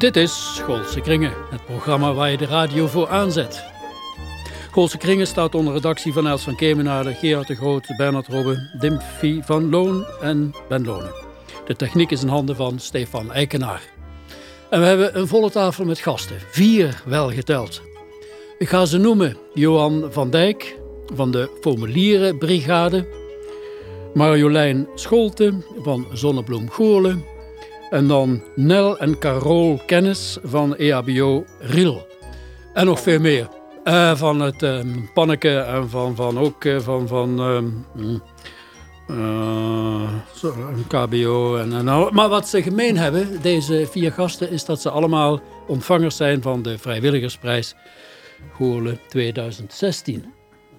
Dit is Schoolse Kringen, het programma waar je de radio voor aanzet. Schoolse Kringen staat onder redactie van Els van Kemenade, Gerard de Groot, Bernard Robbe, Dimphy van Loon en Ben Lonen. De techniek is in handen van Stefan Eikenaar. En we hebben een volle tafel met gasten, vier wel geteld. Ik ga ze noemen. Johan van Dijk van de Formulierenbrigade, Marjolein Scholten van Zonnebloem Goorlen en dan Nel en Carol Kennis van EHBO Riel. En nog veel meer. Uh, van het um, Panneke en van, van ook uh, van, van um, uh, KBO. En, en, maar wat ze gemeen hebben, deze vier gasten, is dat ze allemaal ontvangers zijn van de Vrijwilligersprijs Goorlen 2016.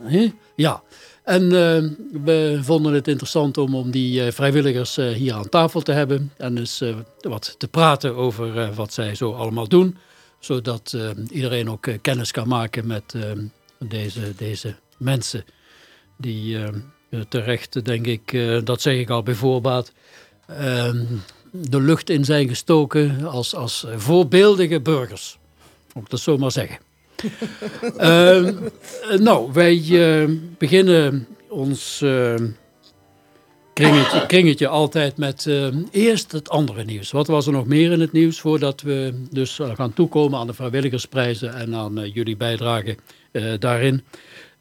He? Ja, en uh, we vonden het interessant om, om die uh, vrijwilligers uh, hier aan tafel te hebben. En dus wat te praten over wat zij zo allemaal doen. Zodat iedereen ook kennis kan maken met deze, deze mensen. Die terecht, denk ik, dat zeg ik al bij voorbaat, de lucht in zijn gestoken als, als voorbeeldige burgers. Moet ik dat zo maar zeggen. Uh, nou, wij uh, beginnen ons uh, kringetje, altijd met eerst het andere nieuws. Wat was er nog meer in het nieuws voordat we dus gaan toekomen aan de vrijwilligersprijzen en aan jullie bijdrage daarin.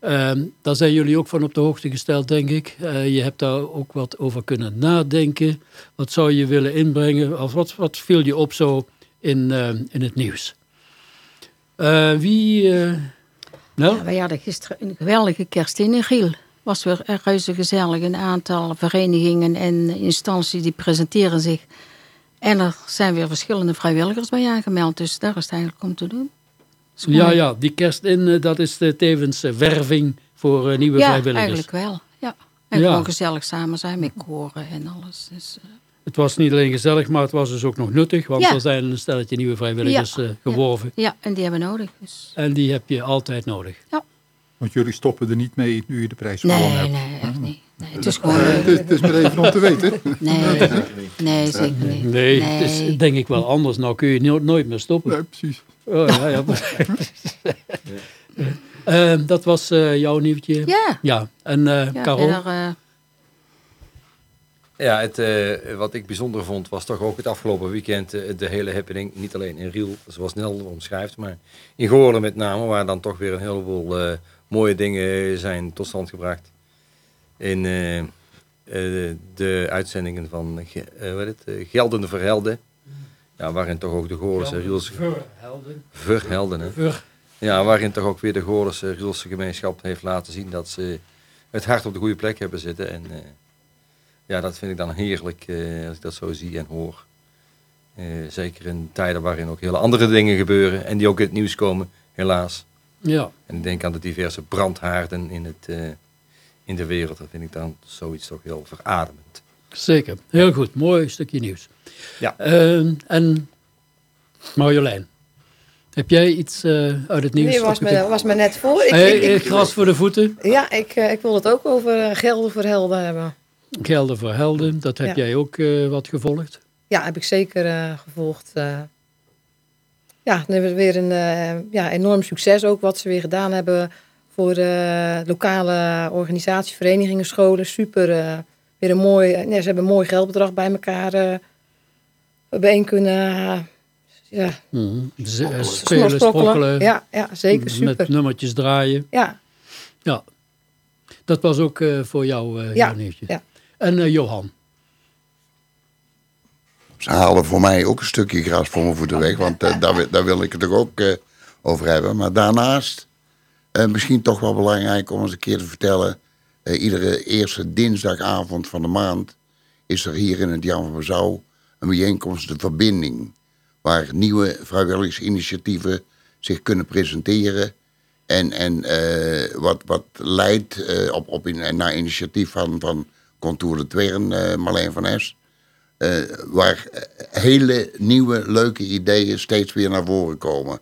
Ehm, daar zijn jullie ook van op de hoogte gesteld, denk ik. je hebt daar ook wat over kunnen nadenken. Wat zou je willen inbrengen? Of wat, wat viel je op zo in, in het nieuws? Uh, wie... Uh, nou? Ja, wij hadden gisteren een geweldige kerst in Giel. Was weer reuze gezellig. Een aantal verenigingen en instanties die presenteren zich. En er zijn weer verschillende vrijwilligers bij aangemeld. Dus daar is het eigenlijk om te doen. Ja, ja, die kerst in, uh, dat is de tevens werving voor nieuwe ja, vrijwilligers. Ja, eigenlijk wel. Ja. En ja. gewoon gezellig samen zijn met koren en alles. Dus, het was niet alleen gezellig, maar het was dus ook nog nuttig. Want ja. er zijn een stelletje nieuwe vrijwilligers ja. uh, geworven. Ja. ja. en die hebben we nodig. Dus. En die heb je altijd nodig. Ja. Want jullie stoppen er niet mee nu je de prijs nee, gewonnen hebt? Nee, echt niet. Nee, het is gewoon... het, is, het is maar even om te weten. Nee, nee zeker niet. Nee, nee, het is denk ik wel anders. Nou kun je nooit, nooit meer stoppen. Nee, precies. Oh, ja, ja. uh, dat was uh, jouw nieuwtje? Ja. Ja, en uh, ja, Carol? Ja, het, uh, wat ik bijzonder vond was toch ook het afgelopen weekend uh, de hele happening. Niet alleen in Riel, zoals Nel omschrijft, maar in Goorlen met name. Waar dan toch weer een heleboel uh, mooie dingen zijn tot stand gebracht. In de uitzendingen van wat het, Geldende Verhelden. Ja, waarin toch ook de Goorlense Rielse... Verhelden. Verhelden, hè. Ver. Ja, waarin toch ook weer de Goorlense Rielse gemeenschap heeft laten zien dat ze het hart op de goede plek hebben zitten. En ja, dat vind ik dan heerlijk uh, als ik dat zo zie en hoor. Uh, zeker in tijden waarin ook hele andere dingen gebeuren en die ook in het nieuws komen, helaas. Ja. En ik denk aan de diverse brandhaarden in, het, uh, in de wereld. Dat vind ik dan zoiets toch heel verademend. Zeker, heel goed. Mooi stukje nieuws. Ja. en Marjolein, heb jij iets uit het nieuws? Nee, was me, was me net voor. Ik, hey, ik, ik, gras voor de voeten? Ja, ik, ik wil het ook over gelden voor helden hebben. Gelden voor helden, dat heb ja. jij ook uh, wat gevolgd? Ja, heb ik zeker uh, gevolgd. Uh, ja, dan hebben we weer een ja, enorm succes ook wat ze weer gedaan hebben voor lokale organisaties, verenigingen, scholen. Super, weer een mooi, ze hebben een mooi geldbedrag bij elkaar bijeen kunnen ja, mm, spelen, sprokkelen. Ja, ja, zeker, super. Met nummertjes draaien. Ja. Ja, dat was ook voor jou, ja, nieuwtje. Ja. En uh, Johan? Ze halen voor mij ook een stukje gras voor mijn voeten weg, want uh, daar, daar, wil ik het toch ook uh, over hebben. Maar daarnaast, misschien toch wel belangrijk om eens een keer te vertellen, iedere eerste dinsdagavond van de maand is er hier in het Jan van Bezouw een bijeenkomst, de verbinding, waar nieuwe vrijwilligersinitiatieven zich kunnen presenteren. En, en wat, wat leidt op, op in, naar initiatief van, van Contour de Twern, uh, Marleen van Es. Uh, waar hele nieuwe, leuke ideeën steeds weer naar voren komen.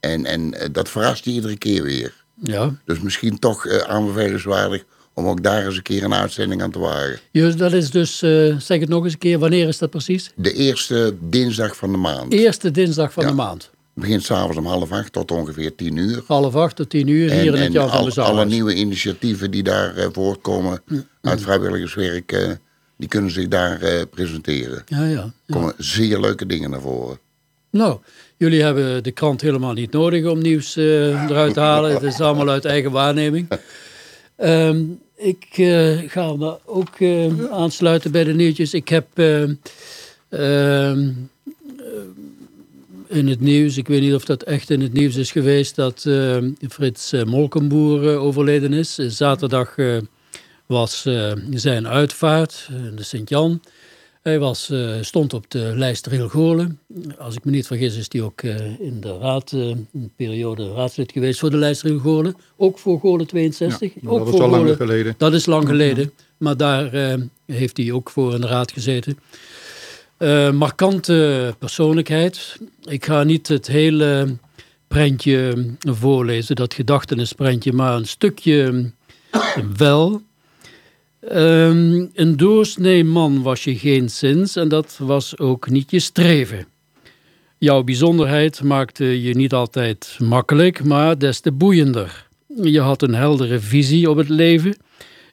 En, en uh, dat verrast iedere keer weer. Ja. Dus misschien toch aanbevelenswaardig om ook daar eens een keer een uitzending aan te wagen. Juist, dat is dus, eh, zeg het nog eens een keer, wanneer is dat precies? De eerste dinsdag van de maand. Eerste dinsdag van Ja. de maand. Begint s'avonds om half acht tot ongeveer tien uur. Half acht tot tien uur hier in het Jan van al- alle nieuwe initiatieven die daar eh, voortkomen uit vrijwilligerswerk, eh, die kunnen zich daar eh, presenteren. Ja, ja. Er komen zeer leuke dingen naar voren. Nou, jullie hebben de krant helemaal niet nodig om nieuws eruit te halen. Het is allemaal uit eigen waarneming. Ehm, ik ga me ook aansluiten bij de nieuwtjes. Ik heb eh, ehm, eh, in het nieuws, ik weet niet of dat echt in het nieuws is geweest, dat eh, Frits eh, Molkenboer eh, overleden is. Zaterdag was zijn uitvaart, de Sint-Jan. Hij was, stond op de lijst Riel. Als ik me niet vergis is hij ook in de raad, een periode raadslid geweest voor de lijst Riel. Ook voor Goorlen 62. Ja, ook dat is voor al lang geleden. Dat is lang geleden. Maar daar heeft hij ook voor in de raad gezeten. Eh, markante persoonlijkheid. Ik ga niet het hele prentje voorlezen, dat gedachtenisprentje, maar een stukje wel. Ehm, een doorsnee man was je geen zins en dat was ook niet je streven. Jouw bijzonderheid maakte je niet altijd makkelijk, maar des te boeiender. Je had een heldere visie op het leven.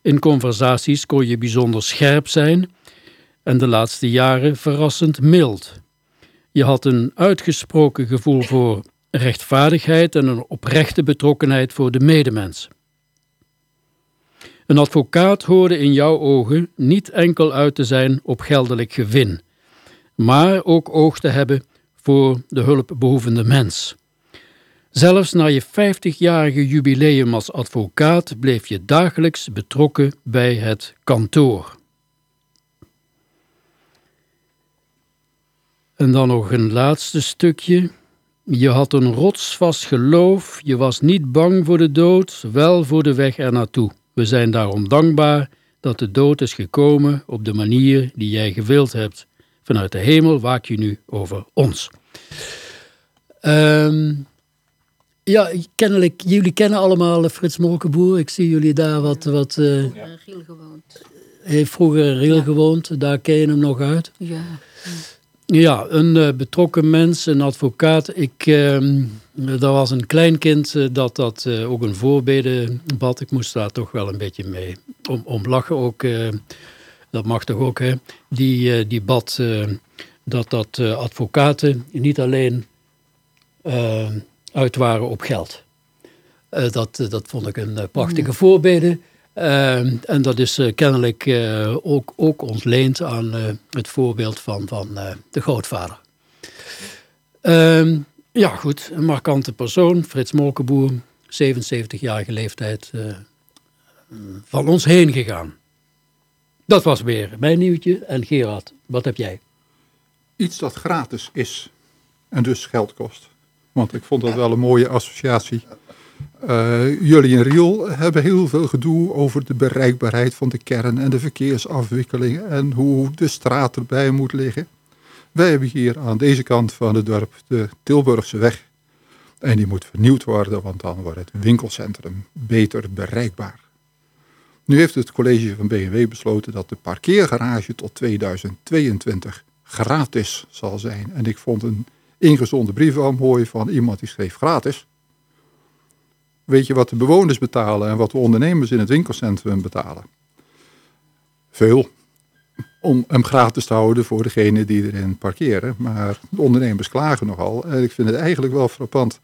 In conversaties kon je bijzonder scherp zijn en de laatste jaren verrassend mild. Je had een uitgesproken gevoel voor rechtvaardigheid en een oprechte betrokkenheid voor de medemens. Een advocaat hoorde in jouw ogen niet enkel uit te zijn op geldelijk gewin, maar ook oog te hebben voor de hulpbehoevende mens. Zelfs na je 50-jarige jubileum als advocaat bleef je dagelijks betrokken bij het kantoor. En dan nog een laatste stukje. Je had een rotsvast geloof, je was niet bang voor de dood, wel voor de weg ernaartoe. We zijn daarom dankbaar dat de dood is gekomen op de manier die jij gewild hebt. Vanuit de hemel waak je nu over ons. Ehm, ja, kennelijk, jullie kennen allemaal Frits Molkenboer. Ik zie jullie daar wat... wat In Giel gewoond. heeft vroeger in Riel gewoond, daar ken je hem nog uit. Ja. Ja, een eh, betrokken mens, een advocaat. Ik, ehm, er was een kleinkind eh, dat dat eh, ook een voorbeden bad. Ik moest daar toch wel een beetje mee om, om lachen ook. dat mag toch ook, hè. Die, die bad dat dat advocaten niet alleen eh, uit waren op geld. Dat, dat vond ik een prachtige voorbede. Eh, en dat is eh, kennelijk eh, ook, ook ontleend aan eh, het voorbeeld van, van eh, de grootvader. Ehm, ja, goed, een markante persoon, Frits Molkenboer, 77-jarige leeftijd, eh, van ons heen gegaan. Dat was weer mijn nieuwtje. En Gerard, wat heb jij? Iets dat gratis is en dus geld kost. Want ik vond dat wel een mooie associatie. Eh, jullie in Riel hebben heel veel gedoe over de bereikbaarheid van de kern en de verkeersafwikkeling en hoe de straat erbij moet liggen. Wij hebben hier aan deze kant van het dorp de Tilburgse weg. En die moet vernieuwd worden, want dan wordt het winkelcentrum beter bereikbaar. Nu heeft het college van BMW besloten dat de parkeergarage tot 2022 gratis zal zijn. En ik vond een ingezonden brief al mooi van iemand die schreef gratis. Weet je wat de bewoners betalen en wat de ondernemers in het winkelcentrum betalen? Veel. Om hem gratis te houden voor degene die erin parkeren. Maar de ondernemers klagen nogal. En ik vind het eigenlijk wel frappant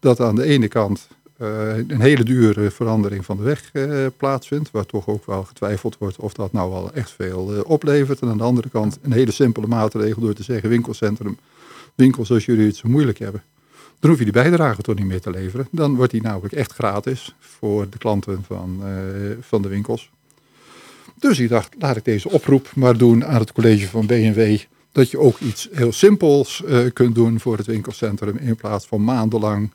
dat aan de ene kant eh, een hele dure verandering van de weg eh, plaatsvindt. Waar toch ook wel getwijfeld wordt of dat nou wel echt veel eh, oplevert. En aan de andere kant een hele simpele maatregel door te zeggen winkelcentrum. Winkels als jullie het zo moeilijk hebben. Dan hoef je die bijdrage toch niet meer te leveren. Dan wordt die namelijk echt gratis voor de klanten van, eh, van de winkels. Dus ik dacht, laat ik deze oproep maar doen aan het college van BNW. Dat je ook iets heel simpels eh, kunt doen voor het winkelcentrum. In plaats van maandenlang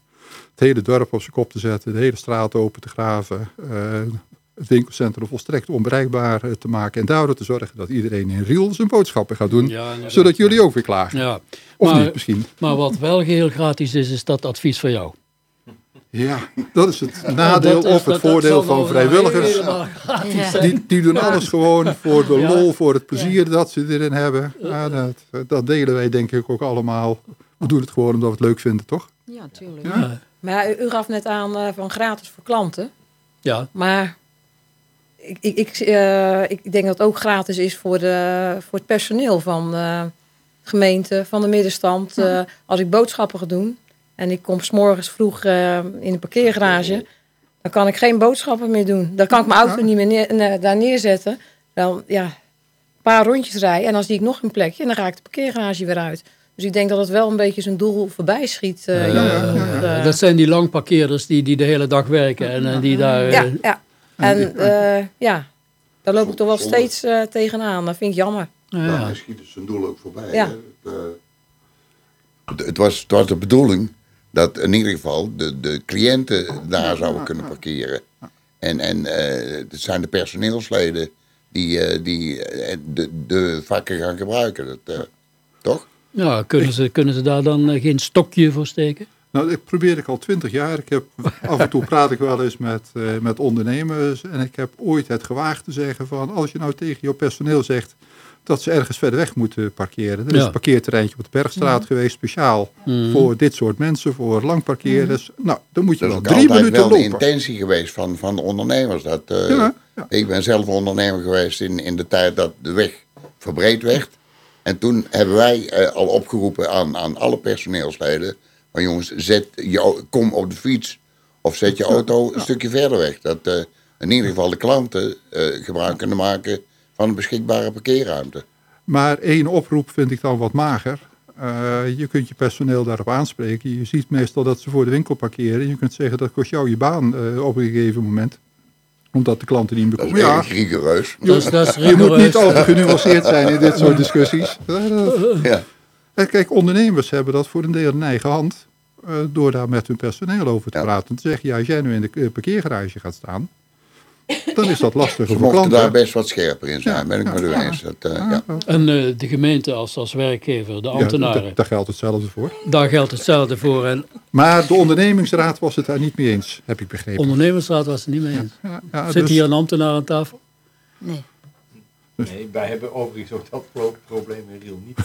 het hele dorp op zijn kop te zetten. De hele straat open te graven. eh, het winkelcentrum volstrekt onbereikbaar eh, te maken. En daardoor te zorgen dat iedereen in Riel zijn boodschappen gaat doen. Ja, zodat jullie ook weer klagen. Ja, Of maar, niet misschien. maar wat wel geheel gratis is, is dat advies van jou. Ja, dat is het nadeel is- of het dat- voordeel van wel vrijwilligers. Die, die doen alles gewoon voor de Ja. lol, voor het plezier dat ze erin hebben. Ja, dat, dat delen wij denk ik ook allemaal. We doen het gewoon omdat we het leuk vinden, toch? Ja, tuurlijk. Ja. Maar u gaf net aan eh, van gratis voor klanten. Ja, Maar ik, ik, ik, eh, ik denk dat het ook gratis is voor, de, voor het personeel van de gemeente, van de middenstand. Eh, als ik boodschappen ga doen en ik kom s'morgens vroeg eh, in de parkeergarage, dan kan ik geen boodschappen meer doen. Dan kan ik mijn auto niet meer neer- ne- daar neerzetten. Dan ja, een paar rondjes rijden en dan zie ik nog een plekje en dan ga ik de parkeergarage weer uit. Dus ik denk dat het wel een beetje zijn doel voorbij schiet. Ja, jammer ja, genoeg, ja. dat zijn die langparkeerders die, die de hele dag werken en eh, die daar... eh, Ja, ja. En eh, ja, daar loop ik toch wel steeds eh, tegenaan. Dat vind ik jammer. ja. Schiet het zijn doel ook voorbij. Ja. Het, eh, het, was, het was de bedoeling dat in ieder geval de, de cliënten daar zouden kunnen parkeren. En, en eh, het zijn de personeelsleden die, eh, die de, de vakken gaan gebruiken. Dat, eh, toch? Ja, kunnen ze, kunnen ze daar dan geen stokje voor steken? Nou, ik probeer ik al twintig jaar. Ik heb, af en toe praat ik wel eens met, eh, met ondernemers. En ik heb ooit het gewaagd te zeggen van... als je nou tegen jouw personeel zegt dat ze ergens verder weg moeten parkeren. Er is Ja. een parkeerterreintje op de Bergstraat geweest, speciaal Mhm. voor dit soort mensen, voor langparkeerders. Nou, dan moet je Dat is wel drie minuten wel de lopen. intentie geweest van, van de ondernemers. Dat, eh, Ja, ja. Ik ben zelf ondernemer geweest in, in de tijd dat de weg verbreed werd. En toen hebben wij eh, al opgeroepen aan, aan alle personeelsleden... van jongens, zet je, kom op de fiets of zet je auto een stukje verder weg. Dat eh, in ieder geval de klanten eh, gebruik kunnen maken van een beschikbare parkeerruimte. Maar één oproep vind ik dan wat mager. Eh, je kunt je personeel daarop aanspreken. Je ziet meestal dat ze voor de winkel parkeren. Je kunt zeggen dat kost jou je baan eh, op een gegeven moment. Omdat de klanten niet meer Dat is komen. Ja, rigoureus. Dat is, dat is je moet niet al te genuanceerd zijn in dit soort discussies. Ja. En kijk, ondernemers hebben dat voor een deel in eigen hand. eh, door daar met hun personeel over te Ja. praten. Te zeggen, ja, als jij nu in de eh, parkeergarage gaat staan. dan is dat lastiger Ze voor mochten klanten. daar best wat scherper in zijn, Ja, ben ik ja, met u eens. Dat, eh, ja. En eh, de gemeente als, als werkgever, de ambtenaren, daar- daar geldt hetzelfde voor. daar geldt hetzelfde voor. En Maar de ondernemingsraad was het daar niet mee eens, heb ik begrepen. ondernemingsraad was het niet mee eens. Ja, ja, Zit dus- hier een ambtenaar aan tafel? Nee. Nee, wij hebben overigens ook dat pro- probleem in Riel niet.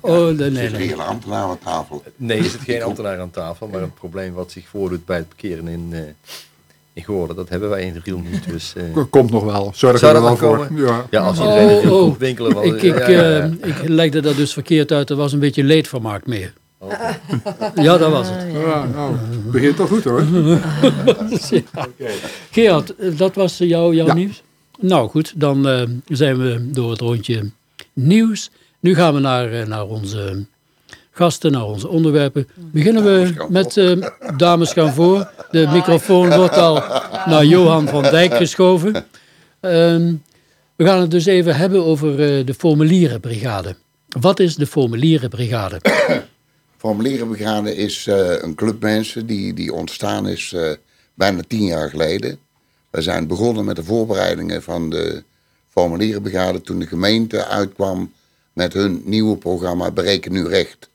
Oh, nee, nee. Er is nee. hier een ambtenaar aan tafel. Nee, is het geen ambtenaar aan tafel, maar een probleem wat zich voordoet bij het parkeren in, eh in Goorden, dat hebben wij in Riel niet. Dus, eh, Komt nog wel. Zorg Zou er dat wel voor. komen? Ja. ja, als Oh, iedereen in Riel oh. komt winkelen. Wel, Ik, ik, ja, ja, ja. eh, ik legde dat dus verkeerd uit. Er was een beetje leedvermaak mee. Ja, dat was het. Ja, nou, het begint toch goed hoor. Gerard, eh, dat was eh, jouw, jouw Ja. nieuws? Nou goed, dan eh, zijn we door het rondje nieuws. Nu gaan we naar, eh, naar onze gasten, naar onze onderwerpen. Beginnen we met eh, Dames gaan voor. De microfoon wordt al naar Johan van Dijk geschoven. Ehm, we gaan het dus even hebben over de formulierenbrigade. Wat is de formulierenbrigade? Formulierenbrigade is een club mensen die, die ontstaan is bijna tien jaar geleden. We zijn begonnen met de voorbereidingen van de formulierenbrigade toen de gemeente uitkwam met hun nieuwe programma Bereken Nu Recht.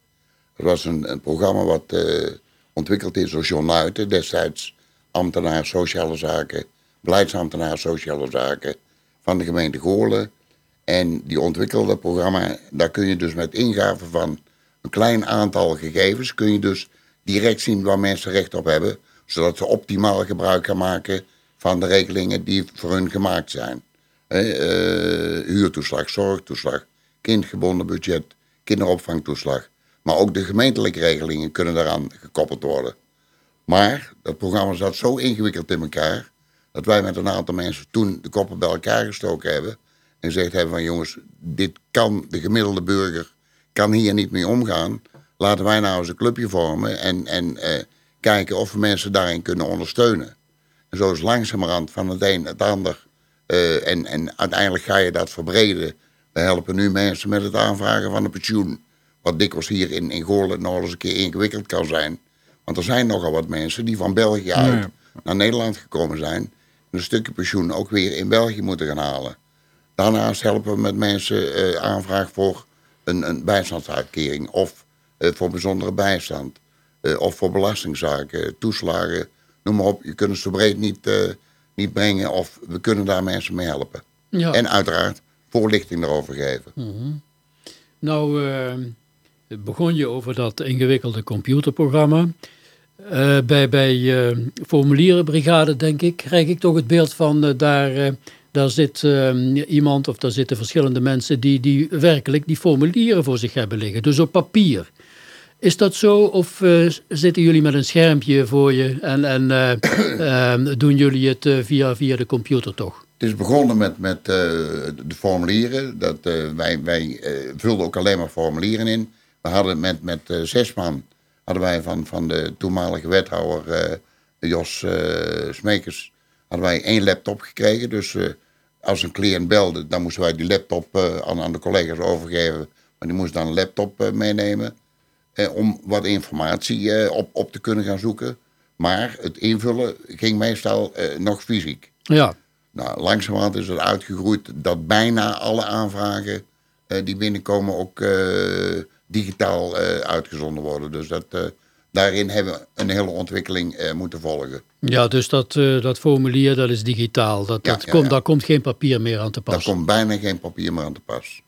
Dat was een, een programma wat eh, ontwikkeld is door John Nuiten, destijds ambtenaar sociale zaken, beleidsambtenaar sociale zaken van de gemeente Goorlen. En die ontwikkelde programma, daar kun je dus met ingave van een klein aantal gegevens, kun je dus direct zien waar mensen recht op hebben, zodat ze optimaal gebruik gaan maken van de regelingen die voor hun gemaakt zijn. Eh, huurtoeslag, zorgtoeslag, kindgebonden budget, kinderopvangtoeslag. Maar ook de gemeentelijke regelingen kunnen daaraan gekoppeld worden. Maar dat programma zat zo ingewikkeld in elkaar dat wij met een aantal mensen toen de koppen bij elkaar gestoken hebben en gezegd hebben van jongens, dit kan de gemiddelde burger kan hier niet mee omgaan. Laten wij nou eens een clubje vormen en, en eh, kijken of we mensen daarin kunnen ondersteunen. Zo is langzamerhand van het een het ander. eh, en, en uiteindelijk ga je dat verbreden. We helpen nu mensen met het aanvragen van een pensioen. Wat dikwijls hier in, in Goorlen nog eens een keer ingewikkeld kan zijn. Want er zijn nogal wat mensen die van België uit naar Nederland gekomen zijn. En een stukje pensioen ook weer in België moeten gaan halen. Daarnaast helpen we met mensen eh, aanvraag voor een, een bijstandsuitkering of eh, voor bijzondere bijstand. of voor belastingzaken, toeslagen, noem maar op. Je kunt het zo breed niet, eh, niet brengen of we kunnen daar mensen mee helpen. Ja. En uiteraard voorlichting erover geven. Nou, eh, begon je over dat ingewikkelde computerprogramma. Eh, bij bij formulierenbrigade, denk ik, krijg ik toch het beeld van daar, daar zit iemand of daar zitten verschillende mensen die, die werkelijk die formulieren voor zich hebben liggen. Dus op papier. Is dat zo of eh, zitten jullie met een schermpje voor je en, en eh, eh, doen jullie het eh, via, via de computer toch? Het is begonnen met, met de formulieren. Dat, wij wij vulden ook alleen maar formulieren in. We hadden met, met zes man hadden wij van, van de toenmalige wethouder Jos Smekers hadden wij één laptop gekregen. Dus als een cliënt belde, dan moesten wij die laptop aan, aan de collega's overgeven. Maar die moest dan een laptop meenemen eh, om wat informatie eh, op, op te kunnen gaan zoeken. Maar het invullen ging meestal eh, nog fysiek. Ja, Nou, langzamerhand is het uitgegroeid dat bijna alle aanvragen eh, die binnenkomen ook eh, digitaal eh, uitgezonden worden. Dus dat, eh, daarin hebben we een hele ontwikkeling eh, moeten volgen. ja dus dat, dat formulier dat is digitaal. Dat, Ja, dat ja, komt, ja. Daar komt geen papier meer aan te Daar passen. komt bijna geen papier meer aan te pas.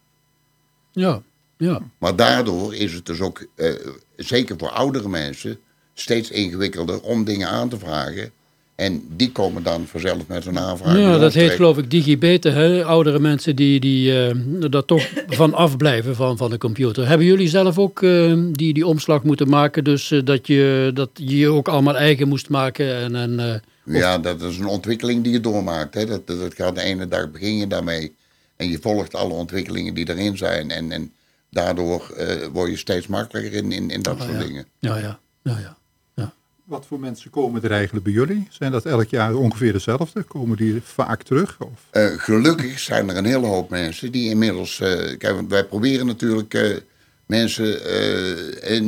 Ja, ja. Maar daardoor is het dus ook, eh, zeker voor oudere mensen, steeds ingewikkelder om dingen aan te vragen. En die komen dan vanzelf met een aanvraag. Ja, dat heet geloof ik digibeten, hè? oudere mensen die, die eh, daar toch van afblijven van, van de computer. Hebben jullie zelf ook eh, die, die omslag moeten maken, dus dat, je, dat je ook allemaal eigen moest maken? En, en, Ja, dat is een ontwikkeling die je doormaakt. Hè. Dat, dat, dat gaat de ene dag begin je daarmee. En je volgt alle ontwikkelingen die erin zijn. En, en daardoor eh, word je steeds makkelijker in, in, in dat soort dingen. ja, ja, ja, ja. Wat voor mensen komen er eigenlijk bij jullie? Zijn dat elk jaar ongeveer dezelfde? Komen die vaak terug? Of? Eh, gelukkig zijn er een hele hoop mensen die inmiddels... eh, kijk, want wij proberen natuurlijk eh, mensen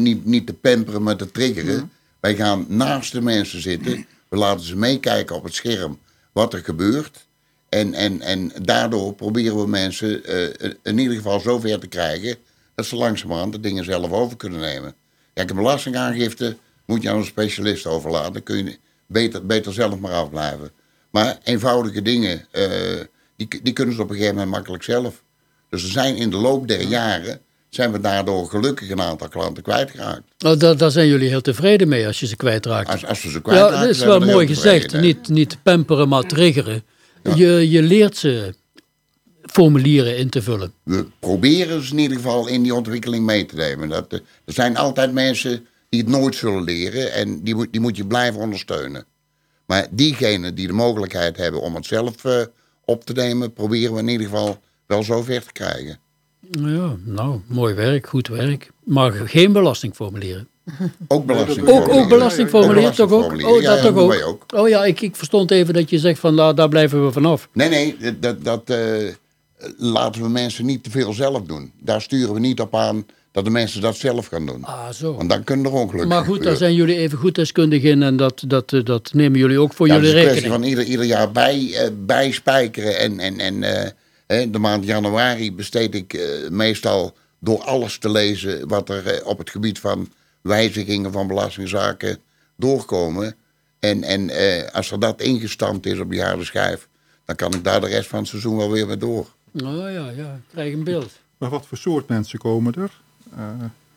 niet, niet te pamperen, maar te triggeren. Wij gaan naast de mensen zitten. We laten ze meekijken op het scherm wat er gebeurt. En, en, en daardoor proberen we mensen eh, in ieder geval zover te krijgen... dat ze langzamerhand de dingen zelf over kunnen nemen. Kijk, een belastingaangifte moet je aan een specialist overlaten. Dan kun je beter, beter zelf maar afblijven. Maar eenvoudige dingen, eh, die, die kunnen ze op een gegeven moment makkelijk zelf. Dus er zijn in de loop der jaren, zijn we daardoor gelukkig een aantal klanten kwijtgeraakt. Nou, daar, daar zijn jullie heel tevreden mee als je ze kwijtraakt. Als, als we ze kwijtraken, Ja, dat is wel mooi gezegd. Niet, niet pamperen, maar triggeren. Je, je leert ze formulieren in te vullen. We proberen ze in ieder geval in die ontwikkeling mee te nemen. Dat, eh, er zijn altijd mensen die het nooit zullen leren en die, moet- die moet je blijven ondersteunen. Maar diegenen die de mogelijkheid hebben om het zelf eh, op te nemen, proberen we in ieder geval wel zover te krijgen. Ja, nou, mooi werk, goed werk. Maar geen belastingformulieren. Ook belasting. Ook, ook belastingformulieren toch ook? belastingformulieren, Oh, ja, dat ja, toch ook. Oh ja, ik, ik verstond even dat je zegt van nou, daar blijven we vanaf. Nee, nee, dat, dat eh, laten we mensen niet te veel zelf doen. Daar sturen we niet op aan dat de mensen dat zelf gaan doen. Ah, zo. Want dan kunnen er ongelukken Maar goed, daar zijn jullie even goed deskundig in en dat, dat, eh, dat nemen jullie ook voor Ja, het jullie is een kwestie rekening. van ieder, ieder jaar bij, eh, bijspijkeren. En, en, en eh, de maand januari besteed ik eh, meestal door alles te lezen... wat er eh, op het gebied van wijzigingen van belastingzaken doorkomen. En, en eh, als er dat ingestampt is op de harde schijf... dan kan ik daar de rest van het seizoen wel weer mee door. Oh ja, ja, ik krijg een beeld. Maar wat voor soort mensen komen er? Eh,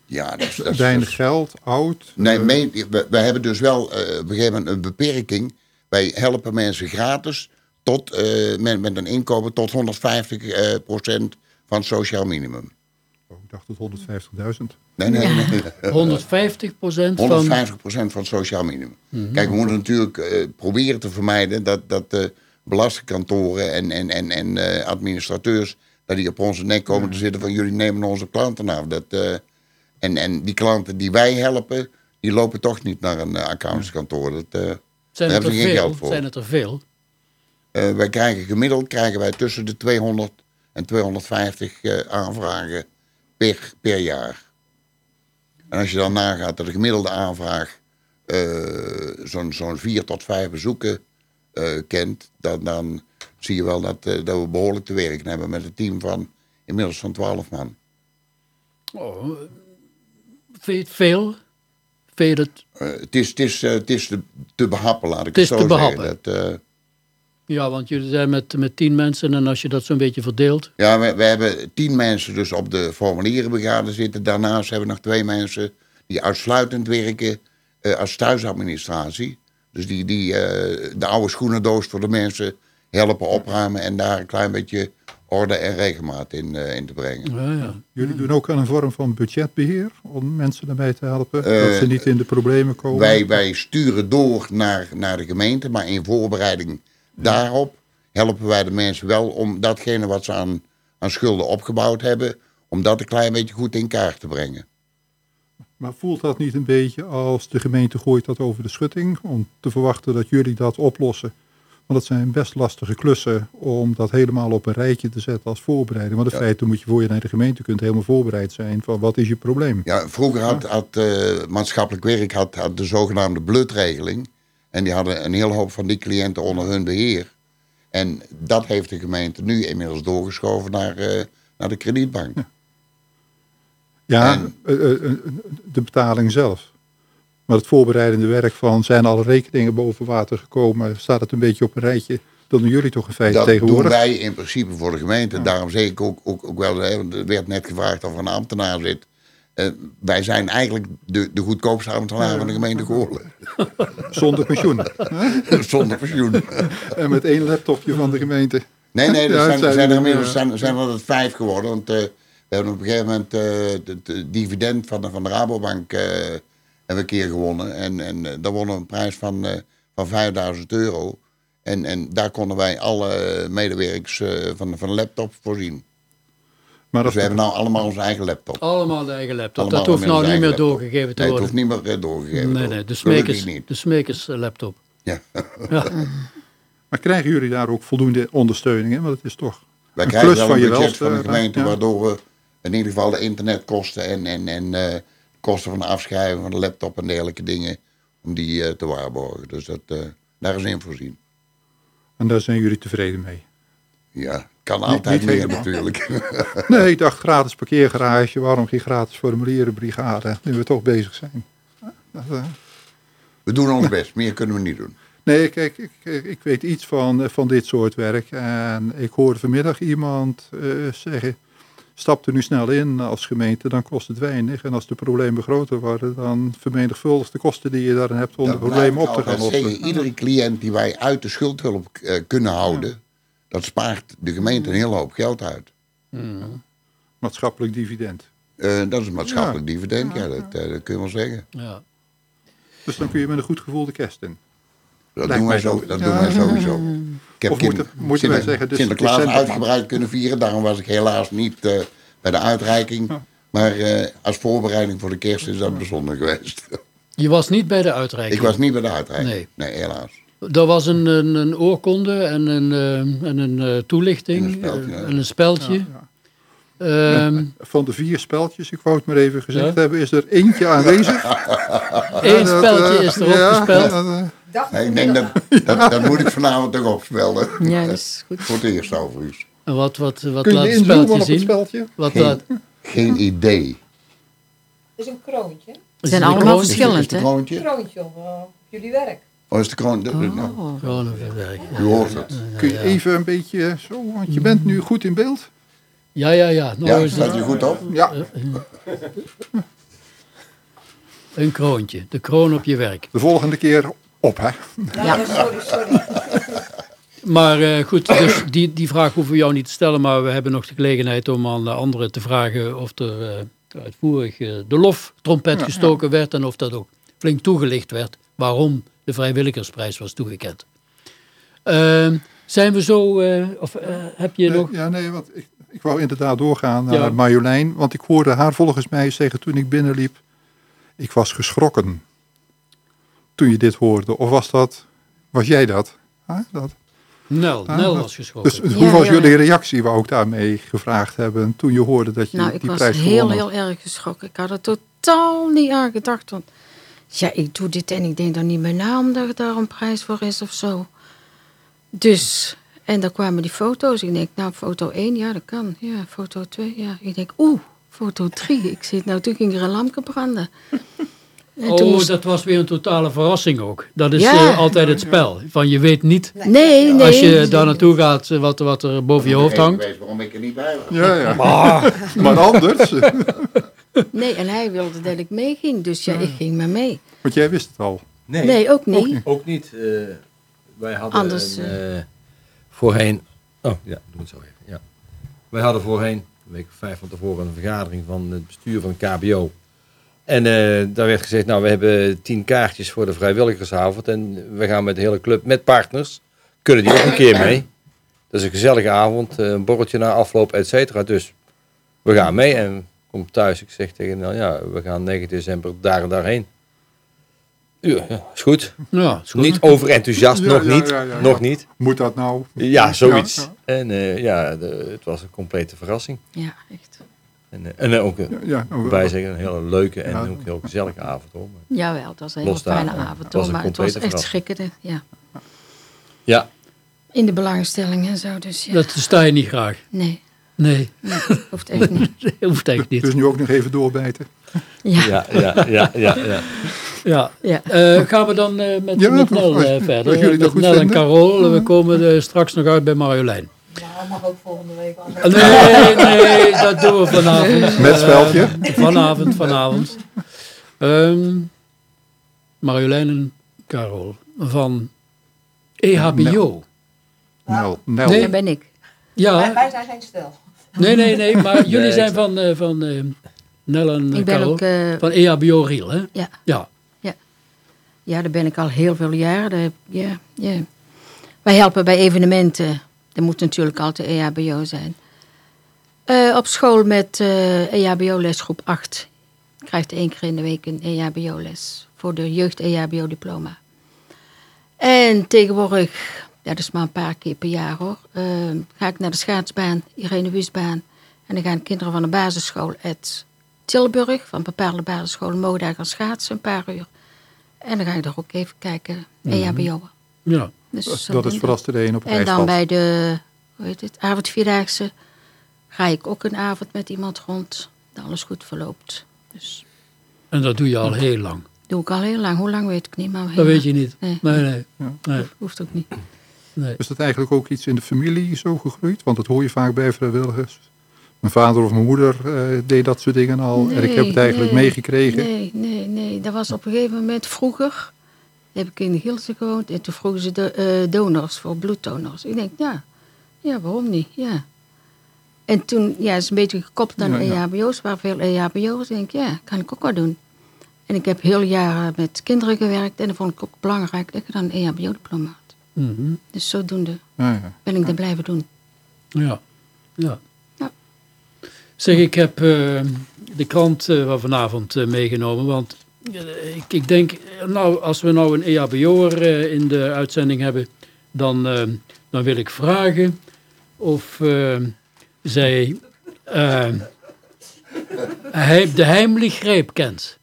Ja, dat is, dat is- weinig geld, oud? Nee, eh, mee- we, we hebben dus wel eh, op een gegeven moment een beperking. Wij helpen mensen gratis tot, eh, met, met een inkomen tot 150 eh, procent van het sociaal minimum. oh, ik dacht het 150.000. Nee, nee, nee. 150 procent van... 150 procent van het sociaal minimum. Kijk, we moeten natuurlijk eh, proberen te vermijden dat, dat belastingkantoren en, en, en, en eh, administrateurs... dat die op onze nek komen te zitten van jullie nemen onze klanten af. Dat, eh, en, en die klanten die wij helpen, die lopen toch niet naar een uh, accountantskantoor. Dat, eh, Zijn Daar hebben ze geen veel? geld voor. Zijn het er veel? Eh, wij krijgen gemiddeld krijgen wij tussen de 200 en 250 eh, aanvragen per, per jaar. En als je dan nagaat dat de gemiddelde aanvraag eh, zo'n zo'n vier tot vijf bezoeken eh, kent, dan, dan zie je wel dat, eh, dat we behoorlijk te werken hebben met een team van inmiddels van 12 man. Oh, vind je het veel? vind je het... Eh, het is, het is, eh, het is te, te behappen, laat ik Het zo te zeggen. Dat, eh, Ja, want jullie zijn met, met tien mensen en als je dat zo'n beetje verdeelt... ja, we, we hebben tien mensen dus op de formulierenbrigade zitten. Daarnaast hebben we nog twee mensen die uitsluitend werken eh, als thuisadministratie. Dus die, die eh, de oude schoenendoos voor de mensen helpen opruimen en daar een klein beetje orde en regelmaat in, eh, in te brengen. Ja, ja. Jullie doen ook aan een vorm van budgetbeheer om mensen erbij te helpen. Eh, dat ze niet in de problemen komen. Wij, wij sturen door naar, naar de gemeente, maar in voorbereiding daarop helpen wij de mensen wel om datgene wat ze aan, aan schulden opgebouwd hebben, om dat een klein beetje goed in kaart te brengen. Maar voelt dat niet een beetje als de gemeente gooit dat over de schutting? Om te verwachten dat jullie dat oplossen? Want het zijn best lastige klussen om dat helemaal op een rijtje te zetten als voorbereiding. Want in Ja. feite moet je voor je naar de gemeente kunt helemaal voorbereid zijn van wat is je probleem. Ja, vroeger had, had eh, maatschappelijk werk had, had de zogenaamde blutregeling. En die hadden een hele hoop van die cliënten onder hun beheer. En dat heeft de gemeente nu inmiddels doorgeschoven naar, eh, naar de kredietbank. Ja, En- eh, eh, eh, de betaling zelf. Maar het voorbereidende werk van zijn alle rekeningen boven water gekomen, staat het een beetje op een rijtje. Dan doen jullie toch in feite Dat doen tegenwoordig. wij in principe voor de gemeente. Daarom zeg ik ook, ook, ook wel, er werd net gevraagd of er een ambtenaar zit. Wij zijn eigenlijk de, de goedkoopste ambtenaar van de gemeente Goorlen. Zonder pensioen. Zonder pensioen. en met één laptopje van de gemeente. Nee, nee, er Ja, zijn, zijn zijn er inmiddels zijn, zijn er vijf geworden. Want we hebben op een gegeven moment eh het dividend van de, van de Rabobank eh, hebben we een keer gewonnen. En, en eh, daar wonnen we een prijs van, eh, van 5000 euro. En, en daar konden wij alle medewerkers eh, van, van een laptop voorzien. Maar Dus dat we hebben nou allemaal onze eigen laptop. Allemaal de eigen laptop. Allemaal dat hoeft nou niet meer laptop. doorgegeven te Nee, het worden. hoeft niet meer eh, doorgegeven nee, te nee, worden. de smekers, de smekers eh, laptop. Ja. Ja. Maar krijgen jullie daar ook voldoende ondersteuning in? Want het is toch Wij een krijgen klus wel van een je budget welste. van de gemeente, ja. waardoor we in ieder geval de internetkosten en, en, en eh, kosten van de afschrijving van de laptop en dergelijke dingen, om die eh, te waarborgen. Dus dat, eh, daar is in voorzien. En daar zijn jullie tevreden mee. Ja, kan altijd niet meer natuurlijk. Nee, ik dacht gratis parkeergarage. Waarom geen gratis formulierenbrigade? Nu we toch bezig zijn. Dat, eh, we doen ons best, meer kunnen we niet doen. Nee, kijk, ik, ik ik weet iets van, eh, van dit soort werk. En ik hoorde vanmiddag iemand eh, zeggen... stap er nu snel in als gemeente, dan kost het weinig. En als de problemen groter worden, dan vermenigvuldigt de kosten die je daarin hebt om de problemen op te gaan lossen. zeggen. Iedere cliënt die wij uit de schuldhulp eh, kunnen houden, dat spaart de gemeente een hele hoop geld uit. Maatschappelijk dividend. Eh, dat is een maatschappelijk dividend, ja, dat, eh, dat kun je wel zeggen. Ja. Dus dan kun je met een goed gevoel de kerst in. Dat Lijkt doen wij, zo, dat Ja. doen wij sowieso. Ik heb Of moeten- kind- moeten wij Sinter- zeggen, dus Sinterklaas december- uitgebreid kunnen vieren. Daarom was ik helaas niet eh, bij de uitreiking. Maar eh, als voorbereiding voor de kerst is dat bijzonder geweest. Je was niet bij de uitreiking. ik was niet bij de uitreiking. Nee. Nee, helaas. Er was een, een, een oorkonde en een, eh, en een eh, toelichting En een speltje, ja. en een speltje. Ja, Ehm, Van de vier speltjes, ik wou het maar even gezegd Ja. hebben, is er eentje aanwezig. Eén Dat, speltje eh, is erop ja, gespeeld. dat, eh, Nee, ik denk dat, dat, dat moet ik vanavond toch opspellen. Ja, dat is goed. Voor het eerst overigens. En wat, wat, wat kun laat je het inzoomen speltje op het zien? speltje? Wat Geen, laat, geen idee. Het is een kroontje. zijn het een allemaal verschillend, hè? kroontje? kroontje op, eh, op jullie werk. Oh, is de kroon? de- nou, Oh. Kroon op je werk. u hoort het. Kun je even een beetje zo, want je bent nu goed in beeld. Ja, ja, ja. Nou Ja, is staat u goed op? Ja, een kroontje. De kroon op je werk. de volgende keer op, hè. Ja. sorry, sorry. Maar eh, goed, dus die, die vraag hoeven we jou niet te stellen. Maar we hebben nog de gelegenheid om aan de anderen te vragen of er eh, uitvoerig eh, de loftrompet Ja, gestoken werd. En of dat ook flink toegelicht werd waarom de vrijwilligersprijs was toegekend. Ehm, zijn we zo, eh, of eh, heb je nog... Ja, nee, want ik, ik wou inderdaad doorgaan naar Ja. Marjolein. Want ik hoorde haar volgens mij zeggen toen ik binnenliep. Ik was geschrokken toen je dit hoorde. Of was dat, was jij dat? Huh? dat Nel, Ah, Nel was geschoten. dus Ja, hoe was heel jullie reactie, wou ik daarmee gevraagd hebben. Toen je hoorde dat je Nou, ik die was prijs heel, gewonnen had. heel erg geschrokken. Ik had er totaal niet aan gedacht. Want ja, ik doe dit en ik denk dan niet meer na omdat er daar een prijs voor is of zo. Dus, en dan kwamen die foto's. Ik denk, nou, foto 1, ja, dat kan. Ja, foto 2, ja. Ik denk, oeh, foto 3. Ik zit nou, toen ging er een lampje branden. En Oh, moest- dat was weer een totale verrassing ook. Dat is Ja. eh, altijd het spel. Van je weet niet, Nee, nee. als je daar naartoe gaat, eh, wat, wat er boven je hoofd hangt. Weet waarom ik er niet bij was. Ja, ja. Ah, Maar anders, Nee, en hij wilde dat ik meeging, dus ja, ik ging maar mee. want jij wist het al. Nee, Nee, ook niet. ook niet. eh, wij hadden Anders, een, eh, voorheen... Oh, ja, doe het zo even. Ja. Wij hadden voorheen, een week of vijf van tevoren, een vergadering van het bestuur van KBO. En eh, daar werd gezegd, nou, we hebben tien kaartjes voor de vrijwilligersavond. En we gaan met de hele club, met partners, kunnen die ook een keer mee. Dat is een gezellige avond, eh, een borreltje na afloop, et cetera. Dus we gaan mee en kom thuis. Ik zeg tegen nou ja, we gaan 9 december daar en daarheen. Ja, ja, is goed. ja, is goed. Niet overenthousiast, Ja, nog ja, niet. ja, ja, ja. Nog niet. Moet dat nou? Ja, zoiets. Ja, En eh, ja, de- het was een complete verrassing. Ja, echt. En, eh, en eh, ook een, Ja, bij zeggen, een hele leuke en Ja. ook heel gezellige avond hoor. Maar- Jawel, het was een hele fijne avond hoor, maar het was echt verrassing. schrikkende. Ja. Ja, In de belangstelling en zo, dus ja. Dat sta je niet graag. Nee, Nee, nee, hoeft echt niet. dat hoeft echt niet. Dus nu ook nog even doorbijten. Ja, ja, ja, ja, ja. ja. Eh, gaan we dan eh, met, Ja, met Nel eh, als verder? jullie dat met Nel en. Carol. We komen eh, straks nog uit bij Marjolein. Ja, mag ook volgende week. Eh, Nee, nee, dat doen we vanavond. Met speltje? Eh, vanavond, vanavond. Ehm, Marjolein en Carol van EHBO. Nel, Nel. Nee. Daar ben ik. Ja, Wij zijn geen stel. nee, nee, nee, maar jullie Nee, zijn ik- van, eh, van Nel en Ik ben Carol. ook, Van EHBO Riel, hè? ja, Ja. Ja, daar ben ik al heel veel jaren. Ja, ja. Wij helpen bij evenementen. Dat moet natuurlijk altijd E EHBO zijn. Eh, op school met eh EHBO-lesgroep 8. Krijgt één keer in de week een E EHBO-les. Voor de jeugd E EHBO-diploma. En tegenwoordig, ja, dat is maar een paar keer per jaar hoor. eh, ga ik naar de schaatsbaan, Irene Wiesbaan. En dan gaan kinderen van de basisschool uit Tilburg, van bepaalde basisscholen, mogen daar gaan schaatsen een paar uur. En dan ga ik er ook even kijken, E EHBO. ja. Dus Dat, dat is doen verrast de een op En dan bij de, hoe heet het, avondvierdaagse ga ik ook een avond met iemand rond. Dat alles goed verloopt. Dus En dat doe je al heel lang. doe ik al heel lang. Hoe lang weet ik niet, maar Dat weet lang. je niet. Nee. Nee, nee. Ja. nee, Hoeft ook niet. nee. Is dat eigenlijk ook iets in de familie zo gegroeid? Want dat hoor je vaak bij vrijwilligers. Mijn vader of mijn moeder eh, deed dat soort dingen al. en ik heb het eigenlijk nee, meegekregen. Nee, nee, nee. Dat was op een gegeven moment vroeger. Heb ik in de Gilse gewoond. En toen vroegen ze de, eh, donors voor bloeddonors. Ik denk, ja, ja, waarom niet? Ja. En toen, ja, is een beetje gekoppeld aan Ja, ja. EHBO's. Er waren veel EHBO's. Ik denk, ja, kan ik ook wel doen. En ik heb heel jaren met kinderen gewerkt. En dat vond ik ook belangrijk dat ik dan een E EHBO-diploma had. Mhm. Dus zodoende Ja, ja. ben ik dat blijven doen. Ja. ja. Zeg, ik heb eh, de krant van vanavond eh, meegenomen, want ik, ik denk, nou, als we nou een EHBO'er eh, in de uitzending hebben, dan, dan wil ik vragen of zij de Heimlich-greep kent.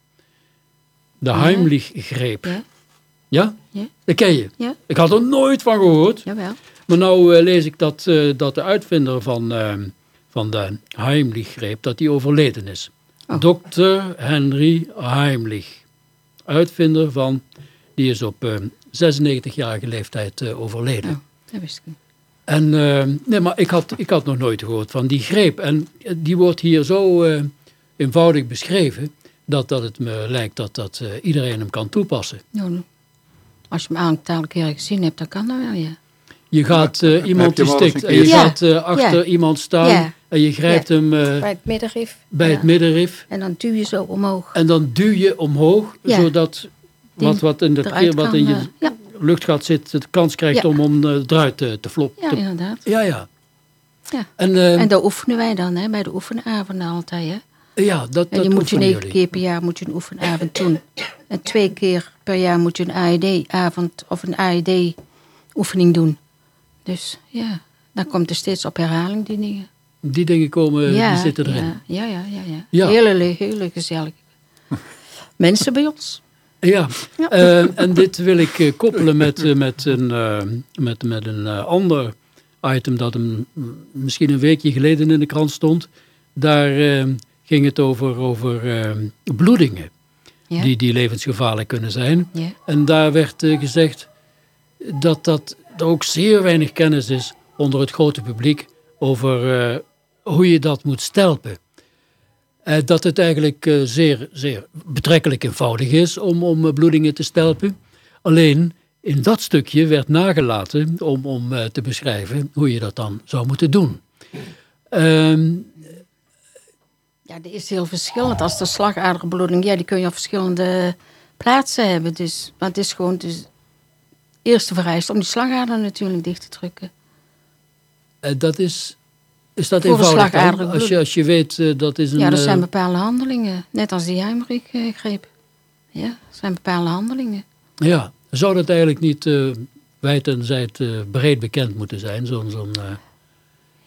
De Heimlich-greep. Ja, Ja? Ja. Dat ken je? ja, Ik had er nooit van gehoord. jawel. Maar nou lees ik dat, dat de uitvinder van, van de Heimlich-greep, dat die overleden is. Oh. Dr. Henry Heimlich. Uitvinder van, die is op eh 96-jarige leeftijd eh, overleden. Oh, dat wist ik niet. En eh, nee, maar ik had, ik had nog nooit gehoord van die greep. En eh, die wordt hier zo eh, eenvoudig beschreven, dat, dat het me lijkt dat, dat iedereen hem kan toepassen. Nou, nou. als je hem een aantal keren gezien hebt, dan kan dat wel, ja. Je gaat eh, iemand die stikt en je gaat eh, achter Ja. iemand staan Ja. en je grijpt hem eh, Bij het middenrif. bij Ja. het middenrif. En dan duw je zo omhoog. En dan duw je omhoog, Ja. zodat wat, wat in, de, wat kan, in je ja. luchtgat zit, de kans krijgt Ja. om, om eh, eruit te, te floppen. Ja, inderdaad. ja, ja. Ja. En, eh, En daar oefenen wij dan, hè, bij de oefenavonden altijd. Hè. ja, dat, dat En je moet je negen keer per jaar moet je een oefenavond doen. En twee keer per jaar moet je een AED-avond of een AED-oefening doen. Dus ja, dan komt er steeds op herhaling die dingen. Die dingen komen, ja, die zitten erin. Ja, ja, ja. ja, ja. Hele, le- hele gezellig. Mensen bij ons. Ja, Ja. eh, en dit wil ik eh, koppelen met, eh, met een, eh, met, met een ander item dat een, misschien een weekje geleden in de krant stond. Daar ging het over, over bloedingen. Ja. die, die levensgevaarlijk kunnen zijn. En daar werd gezegd dat, dat er ook zeer weinig kennis is onder het grote publiek over eh, hoe je dat moet stelpen. Eh, dat het eigenlijk eh, zeer, zeer betrekkelijk eenvoudig is om, om bloedingen te stelpen. Alleen in dat stukje werd nagelaten om, om te beschrijven hoe je dat dan zou moeten doen. Ehm, Ja, dat is heel verschillend. Als de slagaderbloeding, ja, die kun je op verschillende plaatsen hebben. Dus, maar het is gewoon dus eerste vereiste om die slagader natuurlijk dicht te drukken. eh, dat is, is dat Voor een eenvoudig Als je, als je weet eh, dat is een... ja, er eh, zijn bepaalde handelingen. Net als die Heimrich-greep. Ja, er zijn bepaalde handelingen. Ja, zou dat eigenlijk niet eh wijd en zijd eh, breed bekend moeten zijn? Zo'n, zo'n,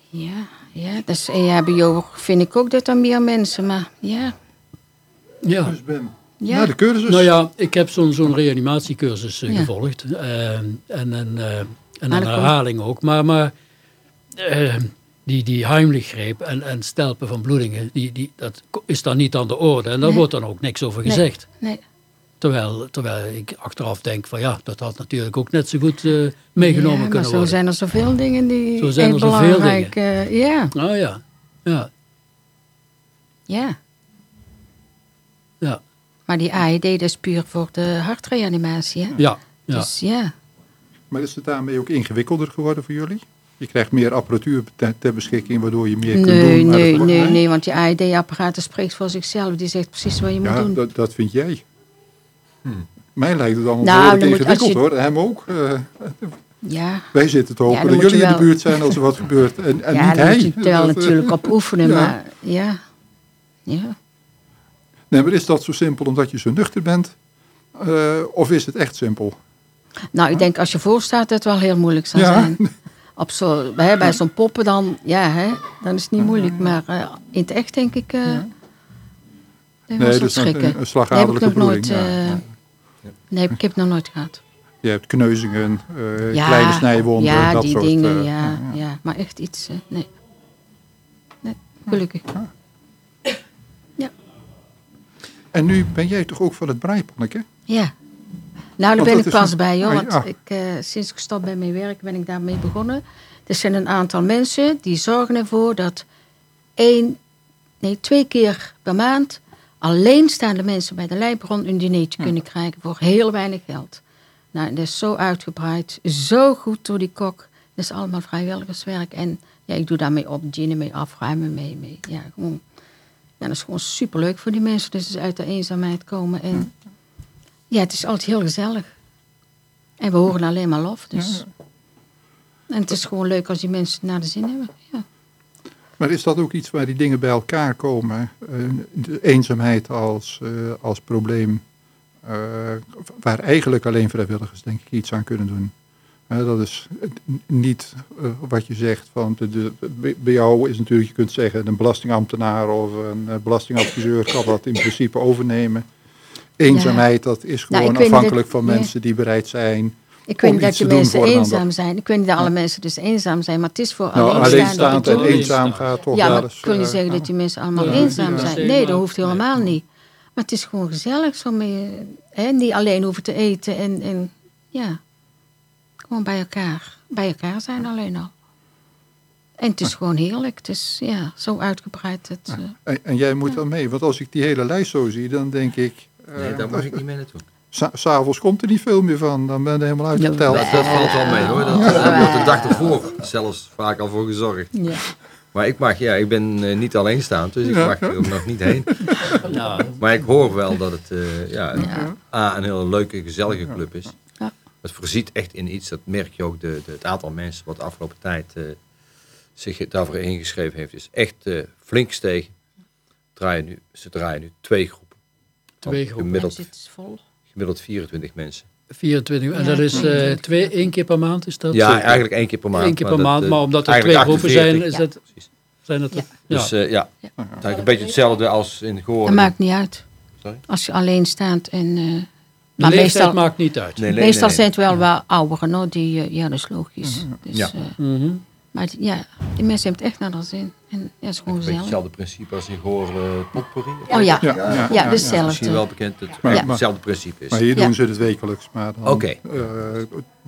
Ja, ja, dat is EHBO vind ik ook dat er meer mensen, maar ja. ja. Dus Ben, Ja, de cursus. Nou ja, ik heb zo'n, zo'n reanimatiecursus eh, Ja. gevolgd. eh, en en, eh, en Maar een herhaling ook. Maar, maar die, die Heimlich-greep en, en stelpen van bloedingen, die, die, dat is dan niet aan de orde. En daar Nee. wordt dan ook niks over Nee. gezegd. nee. Terwijl, terwijl ik achteraf denk van ja, dat had natuurlijk ook net zo goed meegenomen ja, maar kunnen zo worden. zijn er zoveel dingen die Zo zijn er zoveel belangrijk eh, ja, Oh ja, ja, ja. ja, Maar die AED is puur voor de hartreanimatie, hè? ja. ja. Dus ja. Maar is het daarmee ook ingewikkelder geworden voor jullie? Je krijgt meer apparatuur ter, beschikking, waardoor je meer kunt Nee, doen. maar nee, nee, nee, want die AED-apparaat spreekt voor zichzelf. Die zegt precies wat je moet Ja, doen. dat, dat vind jij. Mij lijkt het allemaal Nou, moet- ingewikkeld hoor. Hem ook. Eh, Ja, wij zitten te Ja, hopen dat jullie in de buurt zijn als er wat gebeurt. En, en ja niet daar hij. moet je het wel Dat, eh, natuurlijk op oefenen, ja. maar ja. Ja. Nee, maar is dat zo simpel omdat je zo nuchter bent? Eh, of is het echt simpel? Nou, ik denk als je voorstaat dat het wel heel moeilijk zal Ja. zijn. Op zo, hè, bij zo'n poppen dan, ja, hè, dan is het niet moeilijk. Maar eh, in het echt denk ik, eh nee, Nee, wel dus een- een Dat slagadelijke nog nooit, ja. eh, nee, ik heb het nog nooit gehad. Je hebt kneuzingen, eh, Ja, kleine snijwonden, ja, dat die soort dingen, eh, ja, ja. Maar echt iets, eh, nee. Nee, gelukkig. En nu ben jij toch ook van het breiepanneke? Ja. Nou, daar Want ben ik pas een- bij, hoor. Ah, Want ja. ik, eh, sinds ik gestopt ben met werk, ben ik daarmee begonnen. Er zijn een aantal mensen die zorgen ervoor dat één, nee, twee keer per maand alleenstaande mensen bij de Leibron een dinertje kunnen krijgen voor heel weinig geld. Nou, dat is zo uitgebreid, zo goed door die kok. Dat is allemaal vrijwilligerswerk. En ja, ik doe daarmee op, dienen mee afruimen, mee, mee. Ja, gewoon. Ja, dat is gewoon superleuk voor die mensen. Dus ze uit de eenzaamheid komen. En ja, het is altijd heel gezellig. En we horen alleen maar lof. Dus. En het is gewoon leuk als die mensen het naar de zin hebben. Ja. Maar is dat ook iets waar die dingen bij elkaar komen? Eh, de eenzaamheid als, eh, als probleem, eh, waar eigenlijk alleen vrijwilligers denk ik iets aan kunnen doen. Dat is niet eh, wat je zegt van de, de, bij jou is natuurlijk, je kunt zeggen, een belastingambtenaar of een eh, belastingadviseur kan dat in principe overnemen. Eenzaamheid, dat is Nou, gewoon afhankelijk dat- van mensen die bereid zijn. Ik weet Om niet dat iets je te doen mensen eenzaam zijn. Ik weet niet dat alle mensen dus eenzaam zijn. Maar het is voor Nou, alleenstaand en eenzaam gaat toch Ja, wel maar eens, kun je eh, zeggen dat die mensen allemaal eenzaam zijn? Nee, dat hoeft helemaal niet. Maar het is gewoon gezellig. Zo mee, hè, niet alleen hoeven te eten. En, en ja, gewoon bij elkaar. Bij elkaar zijn alleen al. En het is gewoon heerlijk. Het is ja, zo uitgebreid. Het, eh, En, en jij moet wel mee, want als ik die hele lijst zo zie, dan denk ik... eh, Nee, daar mag ik niet mee naartoe. Sa- S'avonds komt er niet veel meer van, dan ben je helemaal uitgeteld. Dat, dat valt wel mee hoor. Dat, daar wordt de dag ervoor zelfs vaak al voor gezorgd. ja. Maar ik mag, ja, ik ben eh, niet alleenstaand, dus ik Ja. mag er ook nog niet heen. Ja, Maar ik hoor wel dat het eh, ja, Ja. A, een hele leuke, gezellige club is. Het voorziet echt in iets, dat merk je ook. De, de, het aantal mensen wat de afgelopen tijd eh, zich daarvoor ingeschreven heeft, is echt eh, flink gestegen. Draaien nu, ze draaien nu twee groepen. Twee groepen. Gemiddeld, is vol. gemiddeld 24 mensen. 24. En Ja, dat is eh, 22. twee, één keer per maand is dat? Ja, Zeker. eigenlijk één keer per maand. Eén keer per dat, maand, maar omdat er twee groepen zijn, 48. is Ja. het, zijn het... Ja. Dus eh, ja, Ja. het is eigenlijk een beetje hetzelfde als in Dat Goorlen. maakt niet uit. Sorry? Als je alleen staat en... eh, maar leeftijd meestal, maakt niet uit. Nee, nee, meestal nee, zijn het wel wel ouderen, hoor. Die, eh, ja, dat is logisch. Dus, Ja. eh, Mhm. Maar ja, die mensen hebben het echt naar de zin. En ja, het is gewoon gezellig. hetzelfde principe als in Goorlen potpourri. Oh ja, Ja, ja, ja, ja, ja, dezelfde. Misschien wel bekend dat Maar- het maar- hetzelfde principe is. Maar hier Ja. doen ze het wekelijks. Maar dan, eh,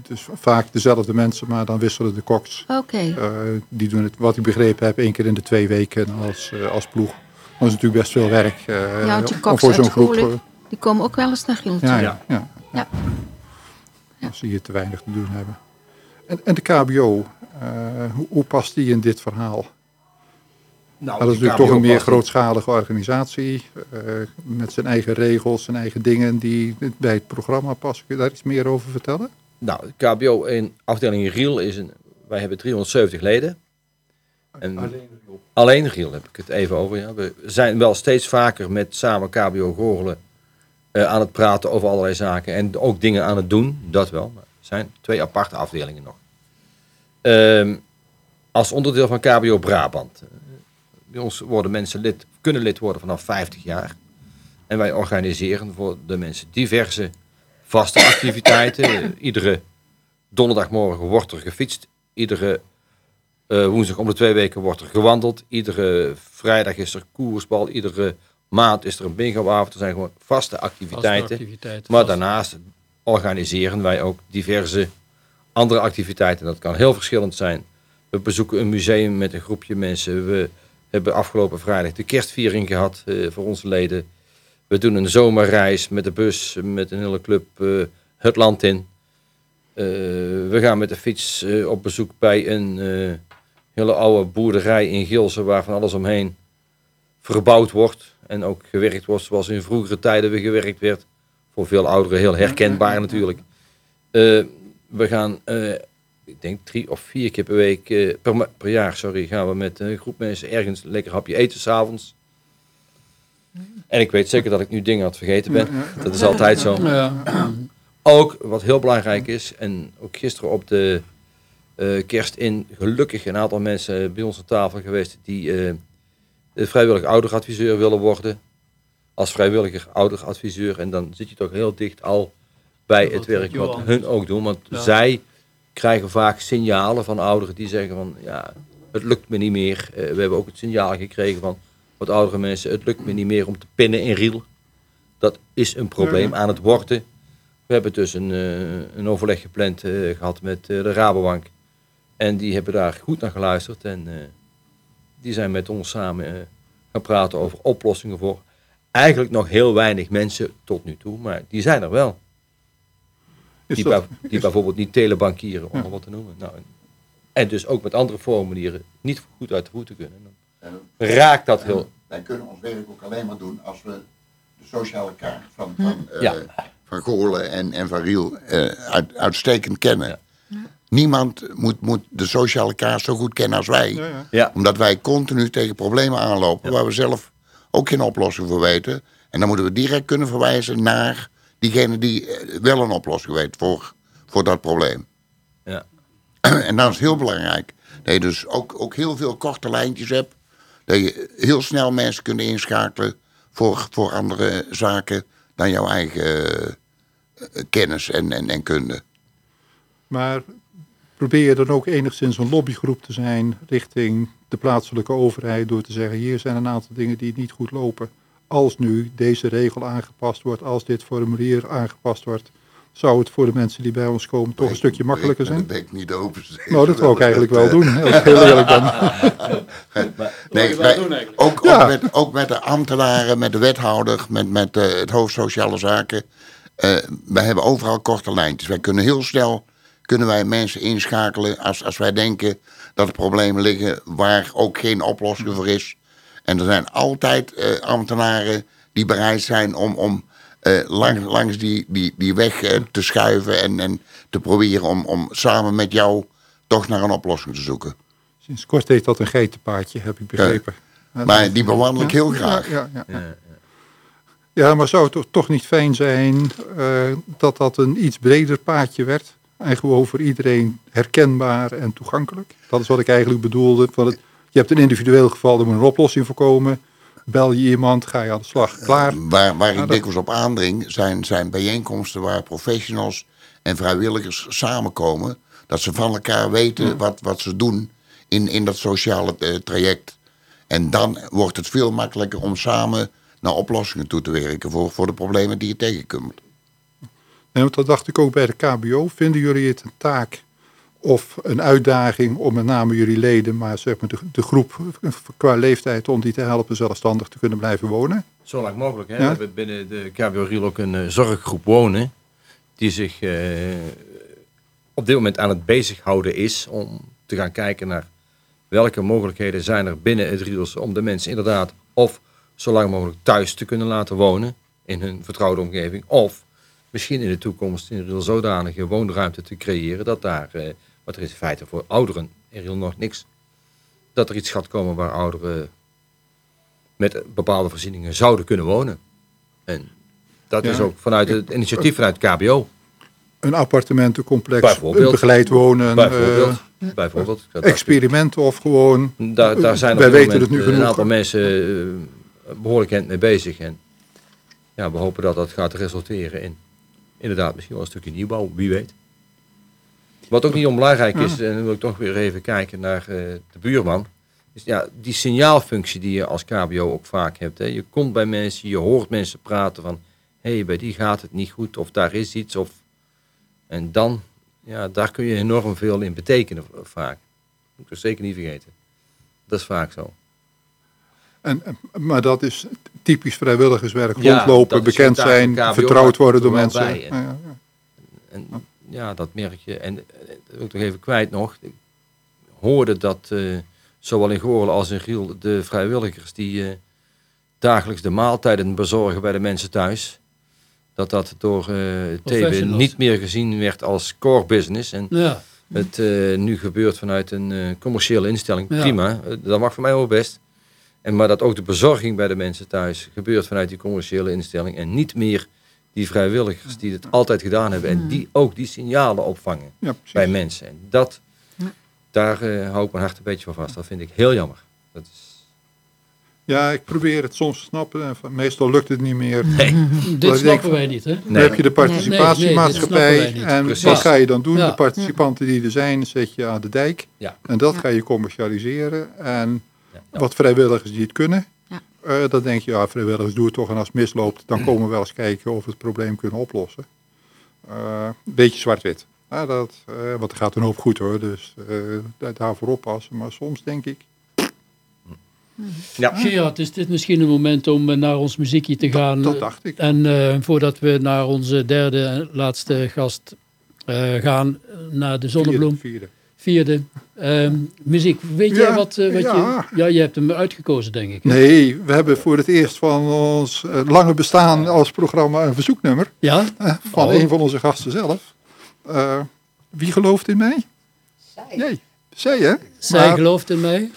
dus vaak dezelfde mensen, maar dan wisselen de koks. Oké, Eh, die doen het, wat ik begrepen heb, één keer in de twee weken als, eh, als ploeg. Dat is natuurlijk best veel werk. eh, ja, want die om koks voor zo'n groep. Die komen ook wel eens naar Giel toe. ja, Ja. ja, ja, Ja. Als ze hier te weinig te doen hebben. En, en de KBO, eh, hoe, hoe past die in dit verhaal? Nou, dat is natuurlijk toch een meer grootschalige organisatie. eh, met zijn eigen regels, zijn eigen dingen die bij het programma passen. Kun je daar iets meer over vertellen? Nou, de KBO in afdeling Riel is een. Wij hebben 370 leden. En alleen Riel heb ik het even over. Ja. We zijn wel steeds vaker met samen KBO Goorlen eh, aan het praten over allerlei zaken. En ook dingen aan het doen, dat wel. Maar het zijn twee aparte afdelingen nog. Ehm, als onderdeel van KBO Brabant. eh, Bij ons worden mensen lid, kunnen lid worden vanaf 50 jaar. En wij organiseren voor de mensen diverse vaste activiteiten. Eh, Iedere donderdagmorgen wordt er gefietst. Iedere woensdag om de twee weken wordt er gewandeld. Iedere vrijdag is er koersbal. Iedere maand is er een bingoavond. Er zijn gewoon vaste activiteiten. Vaste activiteiten. Maar daarnaast organiseren wij ook diverse andere activiteiten. Dat kan heel verschillend zijn. We bezoeken een museum met een groepje mensen. We hebben afgelopen vrijdag de kerstviering gehad eh, voor onze leden. We doen een zomerreis met de bus, met een hele club eh, het land in. Eh, we gaan met de fiets op bezoek bij een hele oude boerderij in Gilsen, waar van alles omheen verbouwd wordt. En ook gewerkt wordt zoals in vroegere tijden weer gewerkt werd. Voor veel ouderen heel herkenbaar natuurlijk. Eh, we gaan, eh, ik denk drie of vier keer per week, eh, per, jaar, sorry, gaan we met een groep mensen ergens een lekker hapje eten s'avonds. En ik weet zeker dat ik nu dingen het vergeten ben. Dat is altijd zo. Ook wat heel belangrijk is, en ook gisteren op de kerst in, gelukkig een aantal mensen bij ons aan tafel geweest die vrijwillig ouderadviseur willen worden. Als vrijwilliger ouderadviseur. En dan zit je toch heel dicht al bij het werk wat Johan hun ook doen. Want Ja. zij krijgen vaak signalen van ouderen die zeggen van ja, het lukt me niet meer. Eh, we hebben ook het signaal gekregen van wat oudere mensen, het lukt me niet meer om te pinnen in Riel. Dat is een probleem aan het worden. We hebben dus een, eh, een overleg gepland eh, gehad met eh, de Rabobank. En die hebben daar goed naar geluisterd. En eh, die zijn met ons samen eh, gaan praten over oplossingen voor eigenlijk nog heel weinig mensen tot nu toe. Maar die zijn er wel. Is Die, dat- bij- die bijvoorbeeld niet telebankieren, om maar wat te noemen. Nou, en, en dus ook met andere formulieren niet goed uit de voeten kunnen. Dan raakt dat heel... Wij kunnen ons werk ook alleen maar doen als we de sociale kaart van, van, eh, Ja. van Goorlen en, en van Riel eh, uit, uitstekend kennen. Ja. Niemand moet, moet de sociale kaart zo goed kennen als wij. Ja, ja. Ja, Omdat wij continu tegen problemen aanlopen waar we zelf ook geen oplossing voor weten. En dan moeten we direct kunnen verwijzen naar diegene die eh, wel een oplossing weet voor, voor dat probleem. ja. En dan is het heel belangrijk dat je dus ook, ook heel veel korte lijntjes hebt. Dat je heel snel mensen kunt inschakelen voor, voor andere zaken dan jouw eigen eh, kennis en, en, en kunde. Maar probeer je dan ook enigszins een lobbygroep te zijn richting de plaatselijke overheid door te zeggen hier zijn een aantal dingen die niet goed lopen. Als nu deze regel aangepast wordt, als dit formulier aangepast wordt, zou het voor de mensen die bij ons komen toch een stukje makkelijker zijn? Dat ben ik niet open. Nou, dat wil ik eigenlijk wel doen, als ik heel eerlijk ben. Nee, wel wij- doen eigenlijk. ook, Ja. ook, met, ook met de ambtenaren, met de wethouder, met, met eh, het hoofd sociale zaken. Eh, wij hebben overal korte lijntjes. Wij kunnen heel snel kunnen wij mensen inschakelen als, als wij denken dat er problemen liggen waar ook geen oplossing voor is. En er zijn altijd eh, ambtenaren die bereid zijn om, om eh, lang, langs die, die, die weg eh, te schuiven en, en te proberen om, om samen met jou toch naar een oplossing te zoeken. Sinds kort heet dat een geitenpaadje, heb ik begrepen. Maar die bewandel ik heel graag. Ja, ja, ja. ja, maar zou het toch, toch niet fijn zijn eh, dat dat een iets breder paadje werd? En gewoon voor iedereen herkenbaar en toegankelijk? Dat is wat ik eigenlijk bedoelde. Van het, je hebt een individueel geval, er moet een oplossing voor komen. Bel je iemand, ga je aan de slag. Klaar. Waar, waar ik dat- dikwijls op aandring, zijn, zijn bijeenkomsten waar professionals en vrijwilligers samenkomen. Dat ze van elkaar weten wat, wat ze doen in, in dat sociale eh, traject. En dan wordt het veel makkelijker om samen naar oplossingen toe te werken voor, voor de problemen die je tegenkomt. En want dat dacht ik ook bij de KBO. Vinden jullie het een taak of een uitdaging om met name jullie leden, maar zeg maar de, de groep qua leeftijd, om die te helpen zelfstandig te kunnen blijven wonen? Zo lang mogelijk. Hè? Ja. We hebben binnen de KBO Riel ook een eh, zorggroep wonen. Die zich eh, op dit moment aan het bezighouden is om te gaan kijken naar welke mogelijkheden zijn er binnen het Riels om de mensen inderdaad of zo lang mogelijk thuis te kunnen laten wonen in hun vertrouwde omgeving. Of misschien in de toekomst in Riel zodanige woonruimte te creëren dat daar, eh, wat er is in feite voor ouderen in Riel nog niks, dat er iets gaat komen waar ouderen met bepaalde voorzieningen zouden kunnen wonen. En dat Ja. is ook vanuit het initiatief vanuit het KBO. Een appartementencomplex, Bijvoorbeeld. begeleid wonen, Bijvoorbeeld. eh, bijvoorbeeld. Experimenten of gewoon... daar, daar zijn Wij weten moment het nu genoeg. een aantal mensen eh, behoorlijk mee bezig. En ja, we hopen dat dat gaat resulteren in inderdaad misschien wel een stukje nieuwbouw, wie weet. Wat ook niet onbelangrijk is, en dan wil ik toch weer even kijken naar eh, de buurman. Is ja, die signaalfunctie die je als KBO ook vaak hebt. Hè. Je komt bij mensen, je hoort mensen praten van... hé, hey, bij die gaat het niet goed of daar is iets. Of... En dan, ja, daar kun je enorm veel in betekenen vaak. Moet ik zeker niet vergeten. Dat is vaak zo. En, maar dat is typisch vrijwilligerswerk, Ja, rondlopen, bekend zijn, vertrouwd worden door mensen. wel bij, en- Ja, ja. En ja, dat merk je. En eh, dat wil ik nog even kwijt nog. Ik hoorde dat eh, zowel in Goorlen als in Giel de vrijwilligers die eh, dagelijks de maaltijden bezorgen bij de mensen thuis. Dat dat door eh TV Professionals. niet meer gezien werd als core business. En Ja, het eh, nu gebeurt vanuit een eh, commerciële instelling. Prima, dat mag voor mij wel best. En maar dat ook de bezorging bij de mensen thuis gebeurt vanuit die commerciële instelling. En niet meer die vrijwilligers die het altijd gedaan hebben. En die ook die signalen opvangen Ja, bij mensen. En dat, daar eh, hou ik mijn hart een beetje voor vast. Dat vind ik heel jammer. Dat is, Ja, ik probeer het soms te snappen. en van- Meestal lukt het niet meer. nee, dit snappen van- wij niet, hè? Dan heb je de Nee, nee, participatiemaatschappij. wij niet. en Precies. wat ga je dan doen? Ja. De participanten die er zijn, zet je aan de dijk. Ja. En dat Ja. ga je commercialiseren. En. Wat vrijwilligers die het kunnen. Ja. eh, dan denk je, ja, vrijwilligers doen het toch. En als het misloopt, dan komen we wel eens kijken of we het probleem kunnen oplossen. Eh, Een beetje zwart-wit. Ja, dat, eh, want er gaat een hoop goed hoor. Dus eh, daar- daarvoor oppassen. Maar soms denk ik, ja. Gerard, is dit misschien een moment om eh, naar ons muziekje te gaan? dat dacht ik. En eh, voordat we naar onze derde en laatste gast eh, gaan, eh, naar de Zonnebloem, Vierde, vierde. Ehm, muziek, weet Ja, jij wat, eh, wat ja. je... Ja, je hebt hem uitgekozen, denk ik. hè? Nee, we hebben voor het eerst van ons eh, lange bestaan als programma een verzoeknummer. Ja? van Oh. een van onze gasten zelf. Eh, wie gelooft in mij? Zij. Nee, zij hè? Zij Maar gelooft in mij.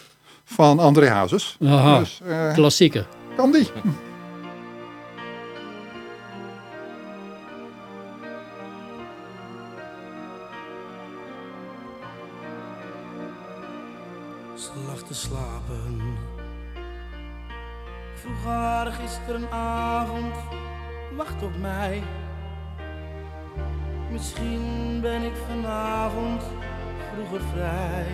Van André Hazes. Aha, Dus eh, klassieker. kan die. Slapen. Ik vroeg haar gisterenavond, wacht op mij. Misschien ben ik vanavond vroeger vrij.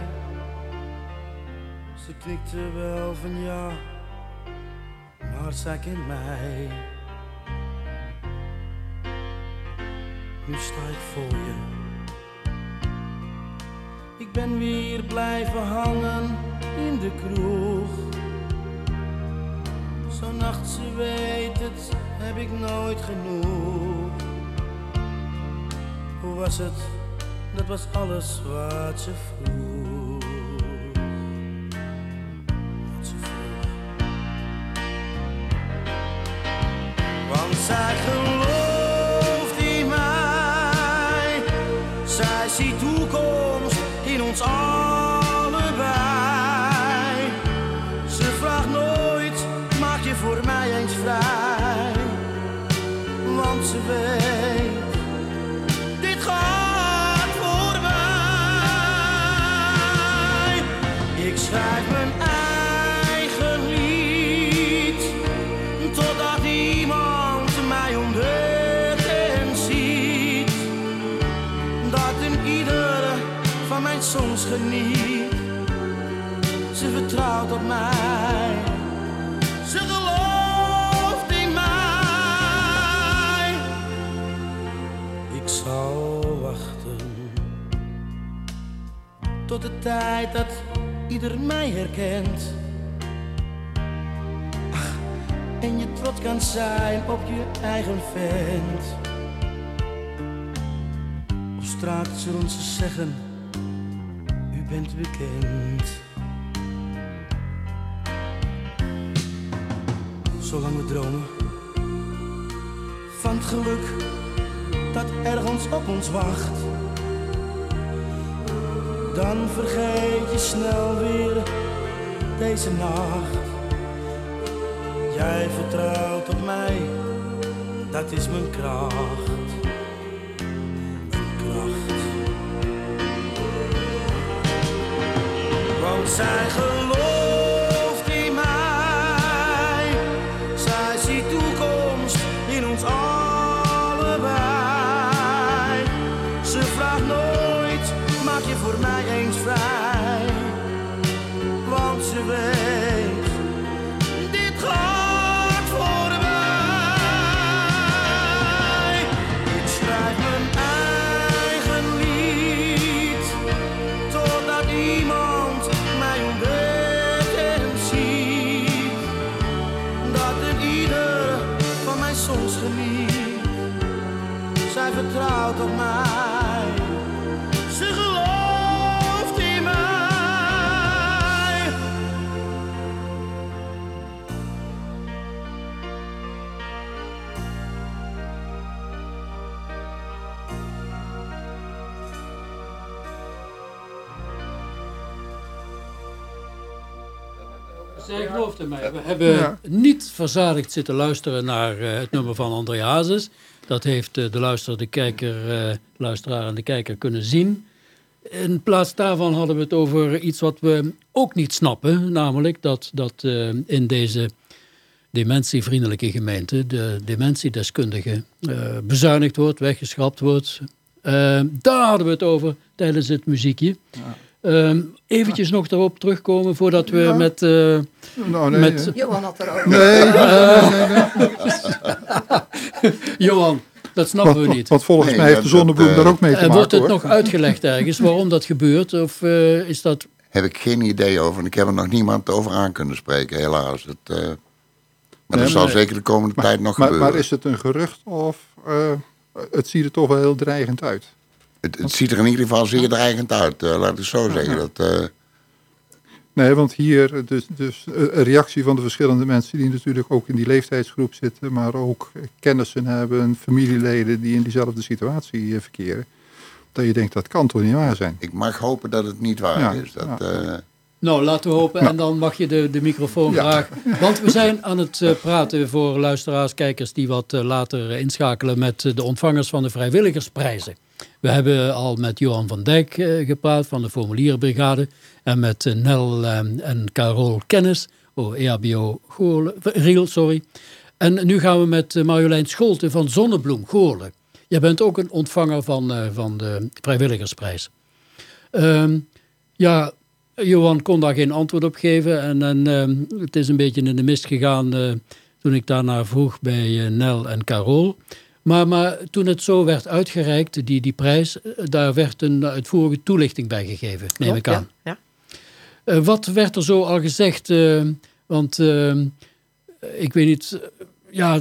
Ze knikte wel van ja, maar zij kent mij. Nu sta ik voor je. Ik ben weer blijven hangen in de kroeg. Zo'n nacht, ze weet het, heb ik nooit genoeg. Hoe was het? Dat was alles wat ze vroeg. Wat ze. Want zij gelooft in mij. Zij ziet toekomst in ons allebei. Songs geniet. Ze vertrouwt op mij. De tijd dat ieder mij herkent. En je trots kan zijn op je eigen vent. Op straat zullen ze zeggen, u bent bekend. Zolang we dromen van het geluk dat ergens op ons wacht dan vergeet je snel weer deze nacht. Jij vertrouwt op mij, dat is mijn kracht. Kracht. Want zij schrijf mijn Mij. We hebben Ja. niet verzadigd zitten luisteren naar eh, het nummer van André Hazes. Dat heeft eh, de luisteraar, de kijker, eh, luisteraar en de kijker kunnen zien. In plaats daarvan hadden we het over iets wat we ook niet snappen. Namelijk dat, dat eh, in deze dementievriendelijke gemeente de dementiedeskundige eh, bezuinigd wordt, weggeschrapt wordt. Eh, daar hadden we het over tijdens het muziekje. Ehm, eventjes nog daarop terugkomen voordat we Ja. met... eh, Nou, nee, Met-. Johan had er ook. nee, nee, nee, nee. Johan, dat snappen we Want, niet. want volgens Nee, mij heeft de zonnebloem eh, daar ook mee te En maken wordt het hoor. nog uitgelegd ergens waarom dat gebeurt? Of eh, is dat... Heb ik geen idee over. En ik heb er nog niemand over aan kunnen spreken, helaas. Het, eh, maar Nee, dat zal zeker de komende tijd nog Maar, gebeuren. maar is het een gerucht of eh, het ziet er toch wel heel dreigend uit? Het, het ziet er in ieder geval zeer dreigend uit, eh, laat ik zo zeggen. Dat, eh, Nee, want hier, dus, dus eh, een reactie van de verschillende mensen die natuurlijk ook in die leeftijdsgroep zitten, maar ook eh, kennissen hebben, familieleden die in diezelfde situatie eh, verkeren. Dat je denkt, dat kan toch niet waar zijn? ik mag hopen dat het niet waar Ja, is. Dat, ja. Nou, laten we hopen. En dan mag je de, de microfoon Ja. graag. Want we zijn aan het eh, praten voor luisteraars, kijkers die wat eh, later inschakelen met eh, de ontvangers van de vrijwilligersprijzen. We hebben al met Johan van Dijk gepraat van de Formulierenbrigade. En met Nel eh, en Carol Kennis, oh, EHBO Goorlen, eh, Riel, sorry. En nu gaan we met Marjolein Scholte van Zonnebloem Goorlen. Jij bent ook een ontvanger van, van de vrijwilligersprijs. Ehm, ja, Johan kon daar geen antwoord op geven. En, en ehm, het is een beetje in de mist gegaan eh, toen ik daarna vroeg bij eh, Nel en Carol. Maar, maar toen het zo werd uitgereikt, die, die prijs, eh, daar werd een uitvoerige toelichting bij gegeven, neem ik aan. Ja, wat werd er zo al gezegd? want eh, ik weet niet, ja,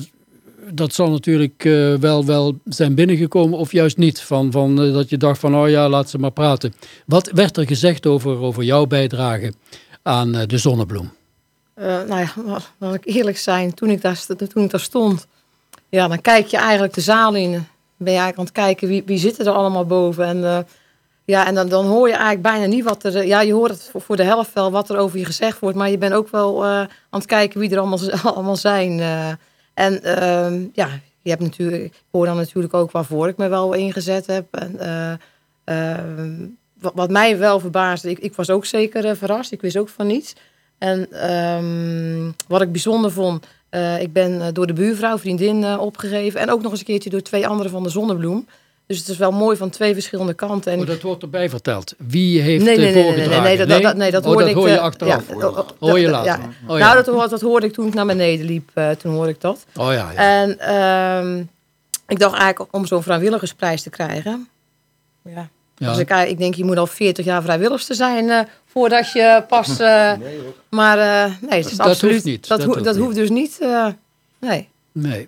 dat zal natuurlijk eh, wel, wel zijn binnengekomen of juist niet. Van, van, eh, dat je dacht van, oh ja, laat ze maar praten. Wat werd er gezegd over, over jouw bijdrage aan eh, de zonnebloem? Nou ja, laat- ik eerlijk zijn, toen ik, daar, toen ik stond, ja, dan kijk je eigenlijk de zaal in. Ben je eigenlijk aan het kijken wie, wie zit er allemaal boven. En, ja, en dan, dan hoor je eigenlijk bijna niet wat er. Ja, je hoort het voor, voor de helft wel wat er over je gezegd wordt. Maar je bent ook wel aan het kijken wie er allemaal, allemaal zijn. En ehm, ja, je hebt natuurlijk, ik hoor dan natuurlijk ook waarvoor ik me wel ingezet heb. En, eh, ehm, wat, wat mij wel verbaasde, ik, ik was ook zeker eh, verrast. Ik wist ook van niets. En ehm, wat ik bijzonder vond, eh, ik ben door de buurvrouw, vriendin, opgegeven. En ook nog eens een keertje door twee anderen van de Zonnebloem. Dus het is wel mooi van twee verschillende kanten. En Oh, dat wordt erbij verteld. Wie heeft Nee, nee, eh, nee, nee, voorgedragen? nee, nee, dat, dat, nee, dat Oh, hoorde dat ik. hoor je eh, achteraf. ja, oh, oh, Hoor je dat- later. ja. Oh, ja. Nou, dat, hoor- dat hoorde ik toen ik naar beneden liep. eh, toen hoorde ik dat. Oh ja, ja. En ehm, ik dacht eigenlijk om zo'n vrijwilligersprijs te krijgen. Ja. ja. Dus ik, ik denk, je moet al 40 jaar vrijwilligers te zijn eh, voordat je pas. eh, maar eh, nee, het is Dat absoluut. hoeft niet, Dat, dat ho- hoeft dat niet. hoeft dus niet. eh, nee. Nee.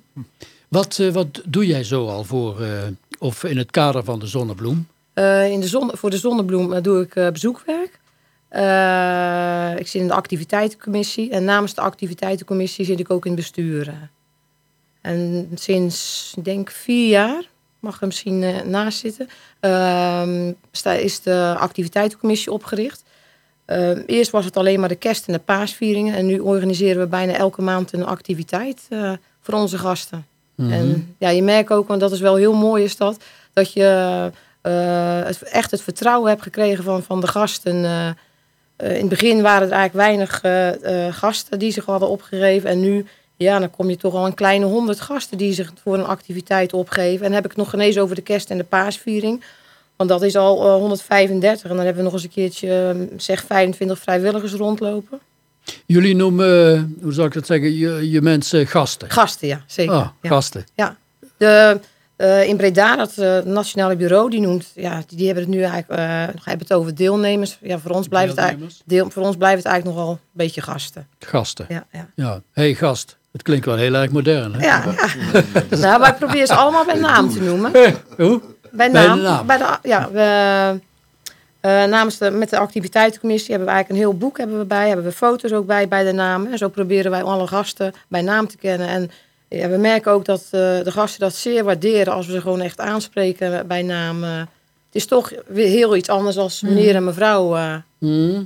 Wat, eh, wat doe jij zo al voor, eh, of in het kader van de zonnebloem? Eh, in de zon, voor de zonnebloem eh, doe ik eh, bezoekwerk. Ik zit in de activiteitencommissie. En namens de activiteitencommissie zit ik ook in eh. En sinds, denk vier jaar, mag er misschien naast zitten, ehm, is de activiteitencommissie opgericht. Eerst was het alleen maar de kerst- en de paasvieringen. En nu organiseren we bijna elke maand een activiteit voor onze gasten. Mhm. En ja, je merkt ook, want dat is wel heel mooi is dat, dat je eh, echt het vertrouwen hebt gekregen van, van de gasten. Eh, eh, in het begin waren er eigenlijk weinig gasten die zich hadden opgegeven. En nu, ja, dan kom je toch al een kleine honderd gasten die zich voor een activiteit opgeven. En heb ik nog geen over de kerst- en de paasviering. Want dat is al eh, 135. En dan hebben we nog eens een keertje, zeg 25 vrijwilligers rondlopen. Jullie noemen, eh, hoe zal ik dat zeggen, je, je mensen gasten. Gasten, ja, zeker. Ah, ja. gasten. Ja, de, eh, in Breda, dat eh, nationale bureau, die noemt, ja, die, die hebben het nu eigenlijk, nog hebben het over deelnemers. Ja, voor ons blijft het eigenlijk, deel, voor ons blijft het eigenlijk nogal een beetje gasten. Gasten. Ja, ja. Ja. hey, gast. Het klinkt wel heel erg modern, hè? Ja, ja. nou, ik probeer ze allemaal bij naam te noemen. Hoe? Bij Bij de naam. naam. Bij de, ja, we, eh, namens de, met de activiteitencommissie hebben we eigenlijk een heel boek hebben we bij. Hebben we foto's ook bij, bij de namen. En zo proberen wij alle gasten bij naam te kennen. En ja, we merken ook dat eh, de gasten dat zeer waarderen als we ze gewoon echt aanspreken bij naam. eh. het is toch weer heel iets anders als meneer en mevrouw. Mhm.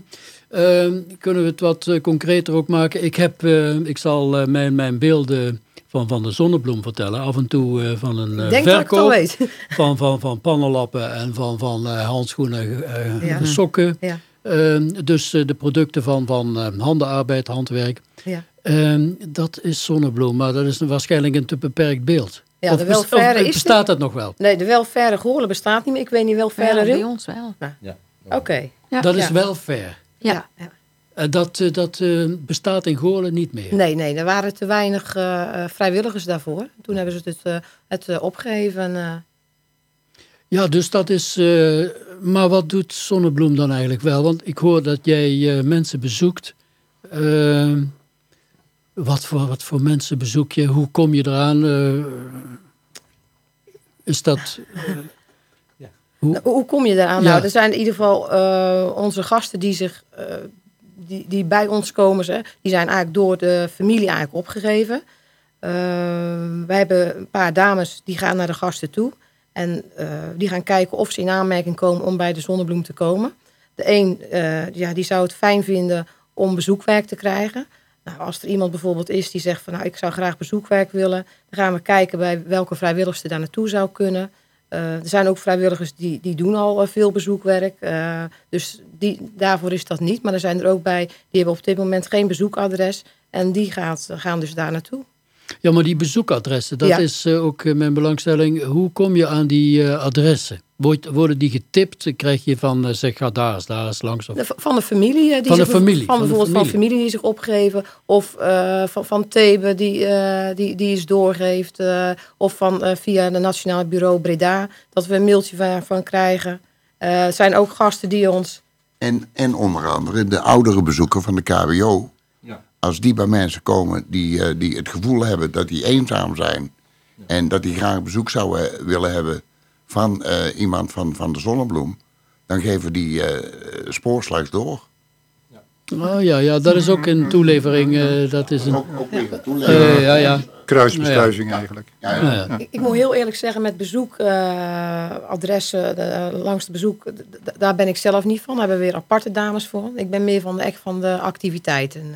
Ehm, kunnen we het wat concreter ook maken? Ik, heb, ik zal mijn, mijn beelden van, van de zonnebloem vertellen. Af en toe eh, van een eh, dat al verkoop. weet. Van, van, van pannenlappen en van, van eh, handschoenen, eh, Ja. sokken. Ja, Ehm, dus eh, de producten van, van eh, handenarbeid, handwerk. ja. Ehm, dat is zonnebloem, maar dat is waarschijnlijk een te beperkt beeld. Ja, of de of welfare is bestaat dat nog wel? Nee, de welverre Goorlen bestaat niet meer. Ik weet niet welverre Ja, bij ons wel. Oké. Ja. dat is ja. wel fair. Ja. ja. Eh, dat eh, dat eh, bestaat in Goorlen niet meer. Nee, nee, er waren te weinig vrijwilligers daarvoor. Toen hebben ze het, eh, het eh, opgegeven. eh. Ja, dus dat is. eh, maar wat doet Zonnebloem dan eigenlijk wel? Want ik hoor dat jij eh, mensen bezoekt. Ehm, wat, voor, wat voor mensen bezoek je? Hoe kom je eraan? Eh, is dat. Hoe? Nou, hoe kom je? Ja. Nou, er zijn in ieder geval eh, onze gasten die, zich, eh, die, die bij ons komen. Ze, die zijn eigenlijk door de familie eigenlijk opgegeven. Eh, wij hebben een paar dames die gaan naar de gasten toe. En eh, die gaan kijken of ze in aanmerking komen om bij de zonnebloem te komen. De een eh, ja, die zou het fijn vinden om bezoekwerk te krijgen. Nou, als er iemand bijvoorbeeld is die zegt van nou, ik zou graag bezoekwerk willen, dan gaan we kijken bij welke vrijwilligers er daar naartoe zou kunnen. Eh, er zijn ook vrijwilligers die, die doen al eh, veel bezoekwerk. eh, dus die, daarvoor is dat niet. Maar er zijn er ook bij die hebben op dit moment geen bezoekadres. En die gaat, gaan dus daar naartoe. Ja, maar die bezoekadressen, dat Ja. is eh, ook eh, mijn belangstelling. Hoe kom je aan die eh, adressen? Worden die getipt? Krijg je van, zeg, ga daar eens, daar eens langs? Of... De- Van de familie. Die Van de familie, Van bijvoorbeeld van familie. familie die zich opgeven. Of eh, van, van Thebe die, die, die eens doorgeeft. eh, of van, via het Nationaal Bureau Breda. Dat we een mailtje van, van krijgen. Eh, Er zijn ook gasten die ons... En, en onder andere de oudere bezoeker van de KWO. Ja. Als die bij mensen komen die, eh, die het gevoel hebben dat die eenzaam zijn. En dat die graag bezoek zouden willen hebben van eh, iemand van, van de zonnebloem. Dan geven die eh spoorslags door. Oh ja, ja, dat is ook een toelevering. eh, dat is een. Ook, ook weer een toelevering. ja, ja. Kruisbestuizing eigenlijk. Ja, Ja, ja. ja. Ik, ik moet heel eerlijk zeggen, met bezoekadressen langs de bezoek, daar ben ik zelf niet van. Daar hebben we weer aparte dames voor. Ik ben meer van de, echt van de activiteiten.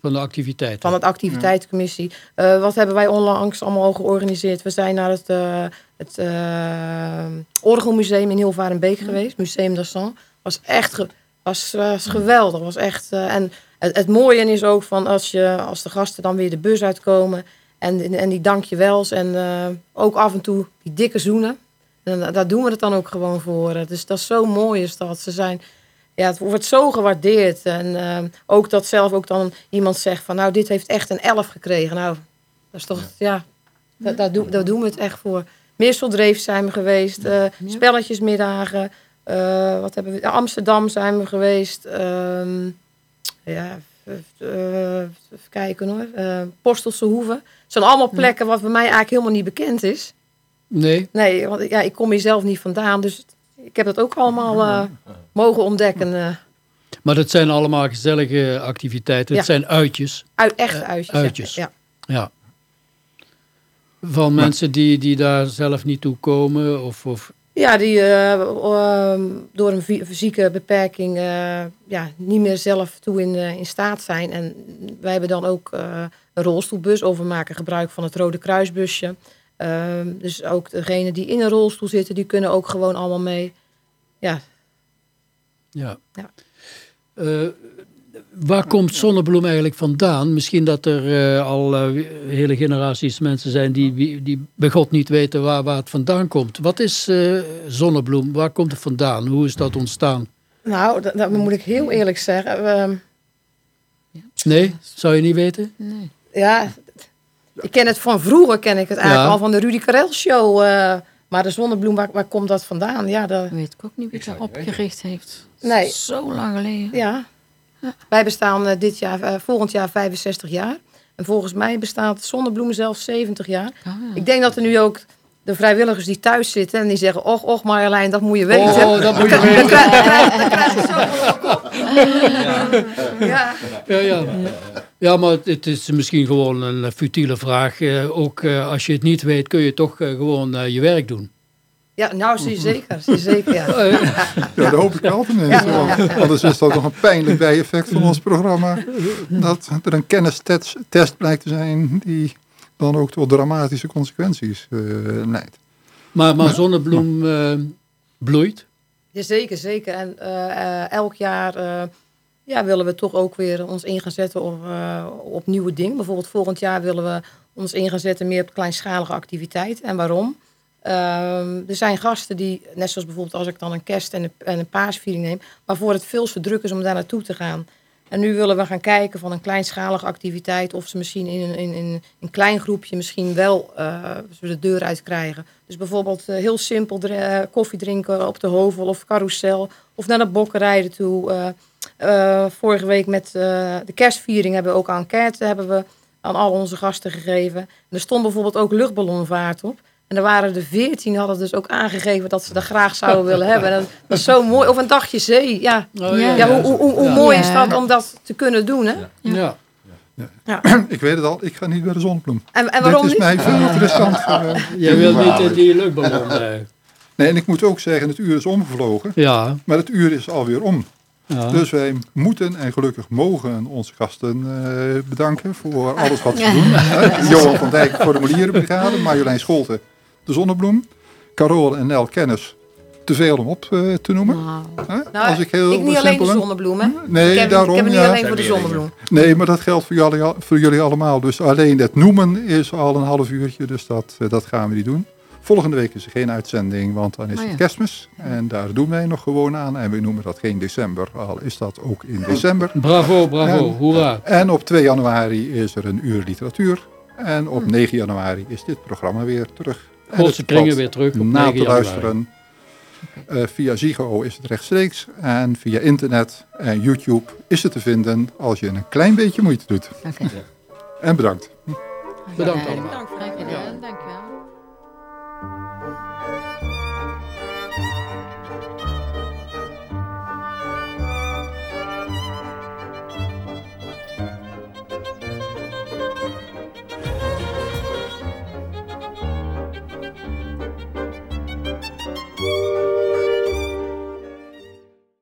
Van de activiteiten. van het activiteitscommissie. Eh, wat hebben wij onlangs allemaal al georganiseerd? We zijn naar het, eh, het eh, Orgelmuseum in Hilvarenbeek geweest. Museum d'Assan. Was echt ge- was, was geweldig. Was echt, eh, en het, het mooie is ook van als, je, als de gasten dan weer de bus uitkomen. En, en die dankjewels en eh, ook af en toe die dikke zoenen. En daar doen we het dan ook gewoon voor. Dus dat is zo mooi is dat. Ze zijn, ja, het wordt zo gewaardeerd. En eh, ook dat zelf ook dan iemand zegt van nou, dit heeft echt een elf gekregen. Nou, dat is toch, ja, da- daar, doen, daar doen we het echt voor. Misseldreef zijn we geweest, eh, spelletjesmiddagen. eh, wat hebben we? Amsterdam zijn we geweest. ehm, ja, even kijken hoor. Postelse Hoeve. Het zijn allemaal plekken wat bij mij eigenlijk helemaal niet bekend is. Nee? Nee, want ja, ik kom hier zelf niet vandaan. Dus ik heb dat ook allemaal eh, mogen ontdekken. eh Maar dat zijn allemaal gezellige activiteiten. Het Ja. zijn uitjes. uit, echt uitjes. ja. uitjes. Ja. Ja. Van mensen die, die daar zelf niet toe komen. Of, of, Ja, die eh, ehm, door een fy- fysieke beperking eh, ja, niet meer zelf toe in, eh, in staat zijn. En wij hebben dan ook eh, een rolstoelbus, of we maken gebruik van het Rode Kruisbusje. Ehm, dus ook degenen die in een rolstoel zitten, die kunnen ook gewoon allemaal mee. Ja, ja. Ja. Eh, waar komt Zonnebloem eigenlijk vandaan? Misschien dat er eh, al eh, hele generaties mensen zijn die, die, bij God niet weten waar, waar het vandaan komt. Wat is eh, Zonnebloem? Waar komt het vandaan? Hoe is dat ontstaan? nou, dat, dat moet ik heel eerlijk zeggen. Ehm, Nee? Zou je niet weten? Nee. Ja, ik ken het van vroeger, ken ik het eigenlijk Ja. al van de Rudy Karel show. eh, maar de zonnebloem, waar, waar komt dat vandaan? Ja, de, Weet ik ook niet wie dat opgericht heeft. Nee. Zo lang geleden. ja. wij bestaan eh, dit jaar, eh, volgend jaar 65 jaar. En volgens mij bestaat zonnebloem zelfs 70 jaar. Ah, Ik denk dat er nu ook de vrijwilligers die thuis zitten en die zeggen: Och, och Marjolein, dat moet je weten. Oh, dat moet je weten. dan krijg je zo op. Ja. Ja, ja. Ja maar het, is misschien gewoon een eh, futiele vraag. Eh, ook eh, als je het niet weet, kun je toch gewoon eh, je werk doen. ja, nou zie je zeker. Zie je zeker ja. Ja, dat hoop ik wel tenminste. Want anders is dat nog een pijnlijk bijeffect van ons programma. Dat er een kennistest test blijkt te zijn die dan ook tot dramatische consequenties eh, leidt. Maar, maar zonnebloem eh, bloeit. Jazeker, zeker. En eh, eh, elk jaar eh, ja, willen we toch ook weer ons in gaan zetten op, eh, op nieuwe dingen. Bijvoorbeeld volgend jaar willen we ons in gaan zetten meer op kleinschalige activiteiten. En waarom? Ehm, er zijn gasten die, net zoals bijvoorbeeld als ik dan een kerst- en een, en een paasviering neem, waarvoor het veel te druk is om daar naartoe te gaan. En nu willen we gaan kijken van een kleinschalige activiteit of ze misschien in een, in, een klein groepje misschien wel eh, de deur uit krijgen. Dus bijvoorbeeld eh, heel simpel koffie drinken op de hovel of carousel of naar de bokkenrijden toe. Eh, vorige week met eh, de kerstviering hebben we ook een enquête hebben we aan al onze gasten gegeven. En er stond bijvoorbeeld ook luchtballonvaart op. En er waren er veertien, hadden dus ook aangegeven dat ze dat graag zouden willen hebben. En dat, dat is zo mooi. Of een dagje zee. Ja, Oh, Ja. ja, hoe, hoe, hoe, hoe Ja. mooi Ja. is dat om dat te kunnen doen, hè? Ja. Ik weet het al, ik ga niet bij de zonnebloem. En, en waarom Dit is niet? mij veel interessanter. eh. Jij wil niet in die luchtballon. eh. Nee, en ik moet ook zeggen, het uur is omgevlogen. Ja. Maar het uur is alweer om. Ja. Dus wij moeten en gelukkig mogen onze gasten eh, bedanken voor alles wat ze doen. Hè? Johan van Dijk, formulierenbrigade, Marjolein Scholten, de Zonnebloem, Carole en Nel Kennis, te veel om op eh, te noemen. Nou, Hè? Nou, Als ik heel ik niet alleen simpel de ben. zonnebloem, hè? Nee, ik heb, daarom, ik heb het niet ja. alleen voor de zonnebloem. Nee, maar dat geldt voor jullie, voor jullie allemaal. Dus alleen het noemen is al een half uurtje, dus dat, eh, dat gaan we niet doen. Volgende week is er geen uitzending, want dan is Oh het ja. kerstmis. En daar doen wij nog gewoon aan. En we noemen dat geen december, al is dat ook in december. Bravo, bravo. En- Hoera. En op 2 januari is er een uur literatuur. En op 9 januari is dit programma weer terug. Het kringen weer terug op Na 9 te januari. luisteren. Eh, via Ziggo is het rechtstreeks. En via internet en YouTube is het te vinden als je een klein beetje moeite doet. oké. En bedankt. Bedankt Ja, allemaal. Bedankt voor Graag gedaan.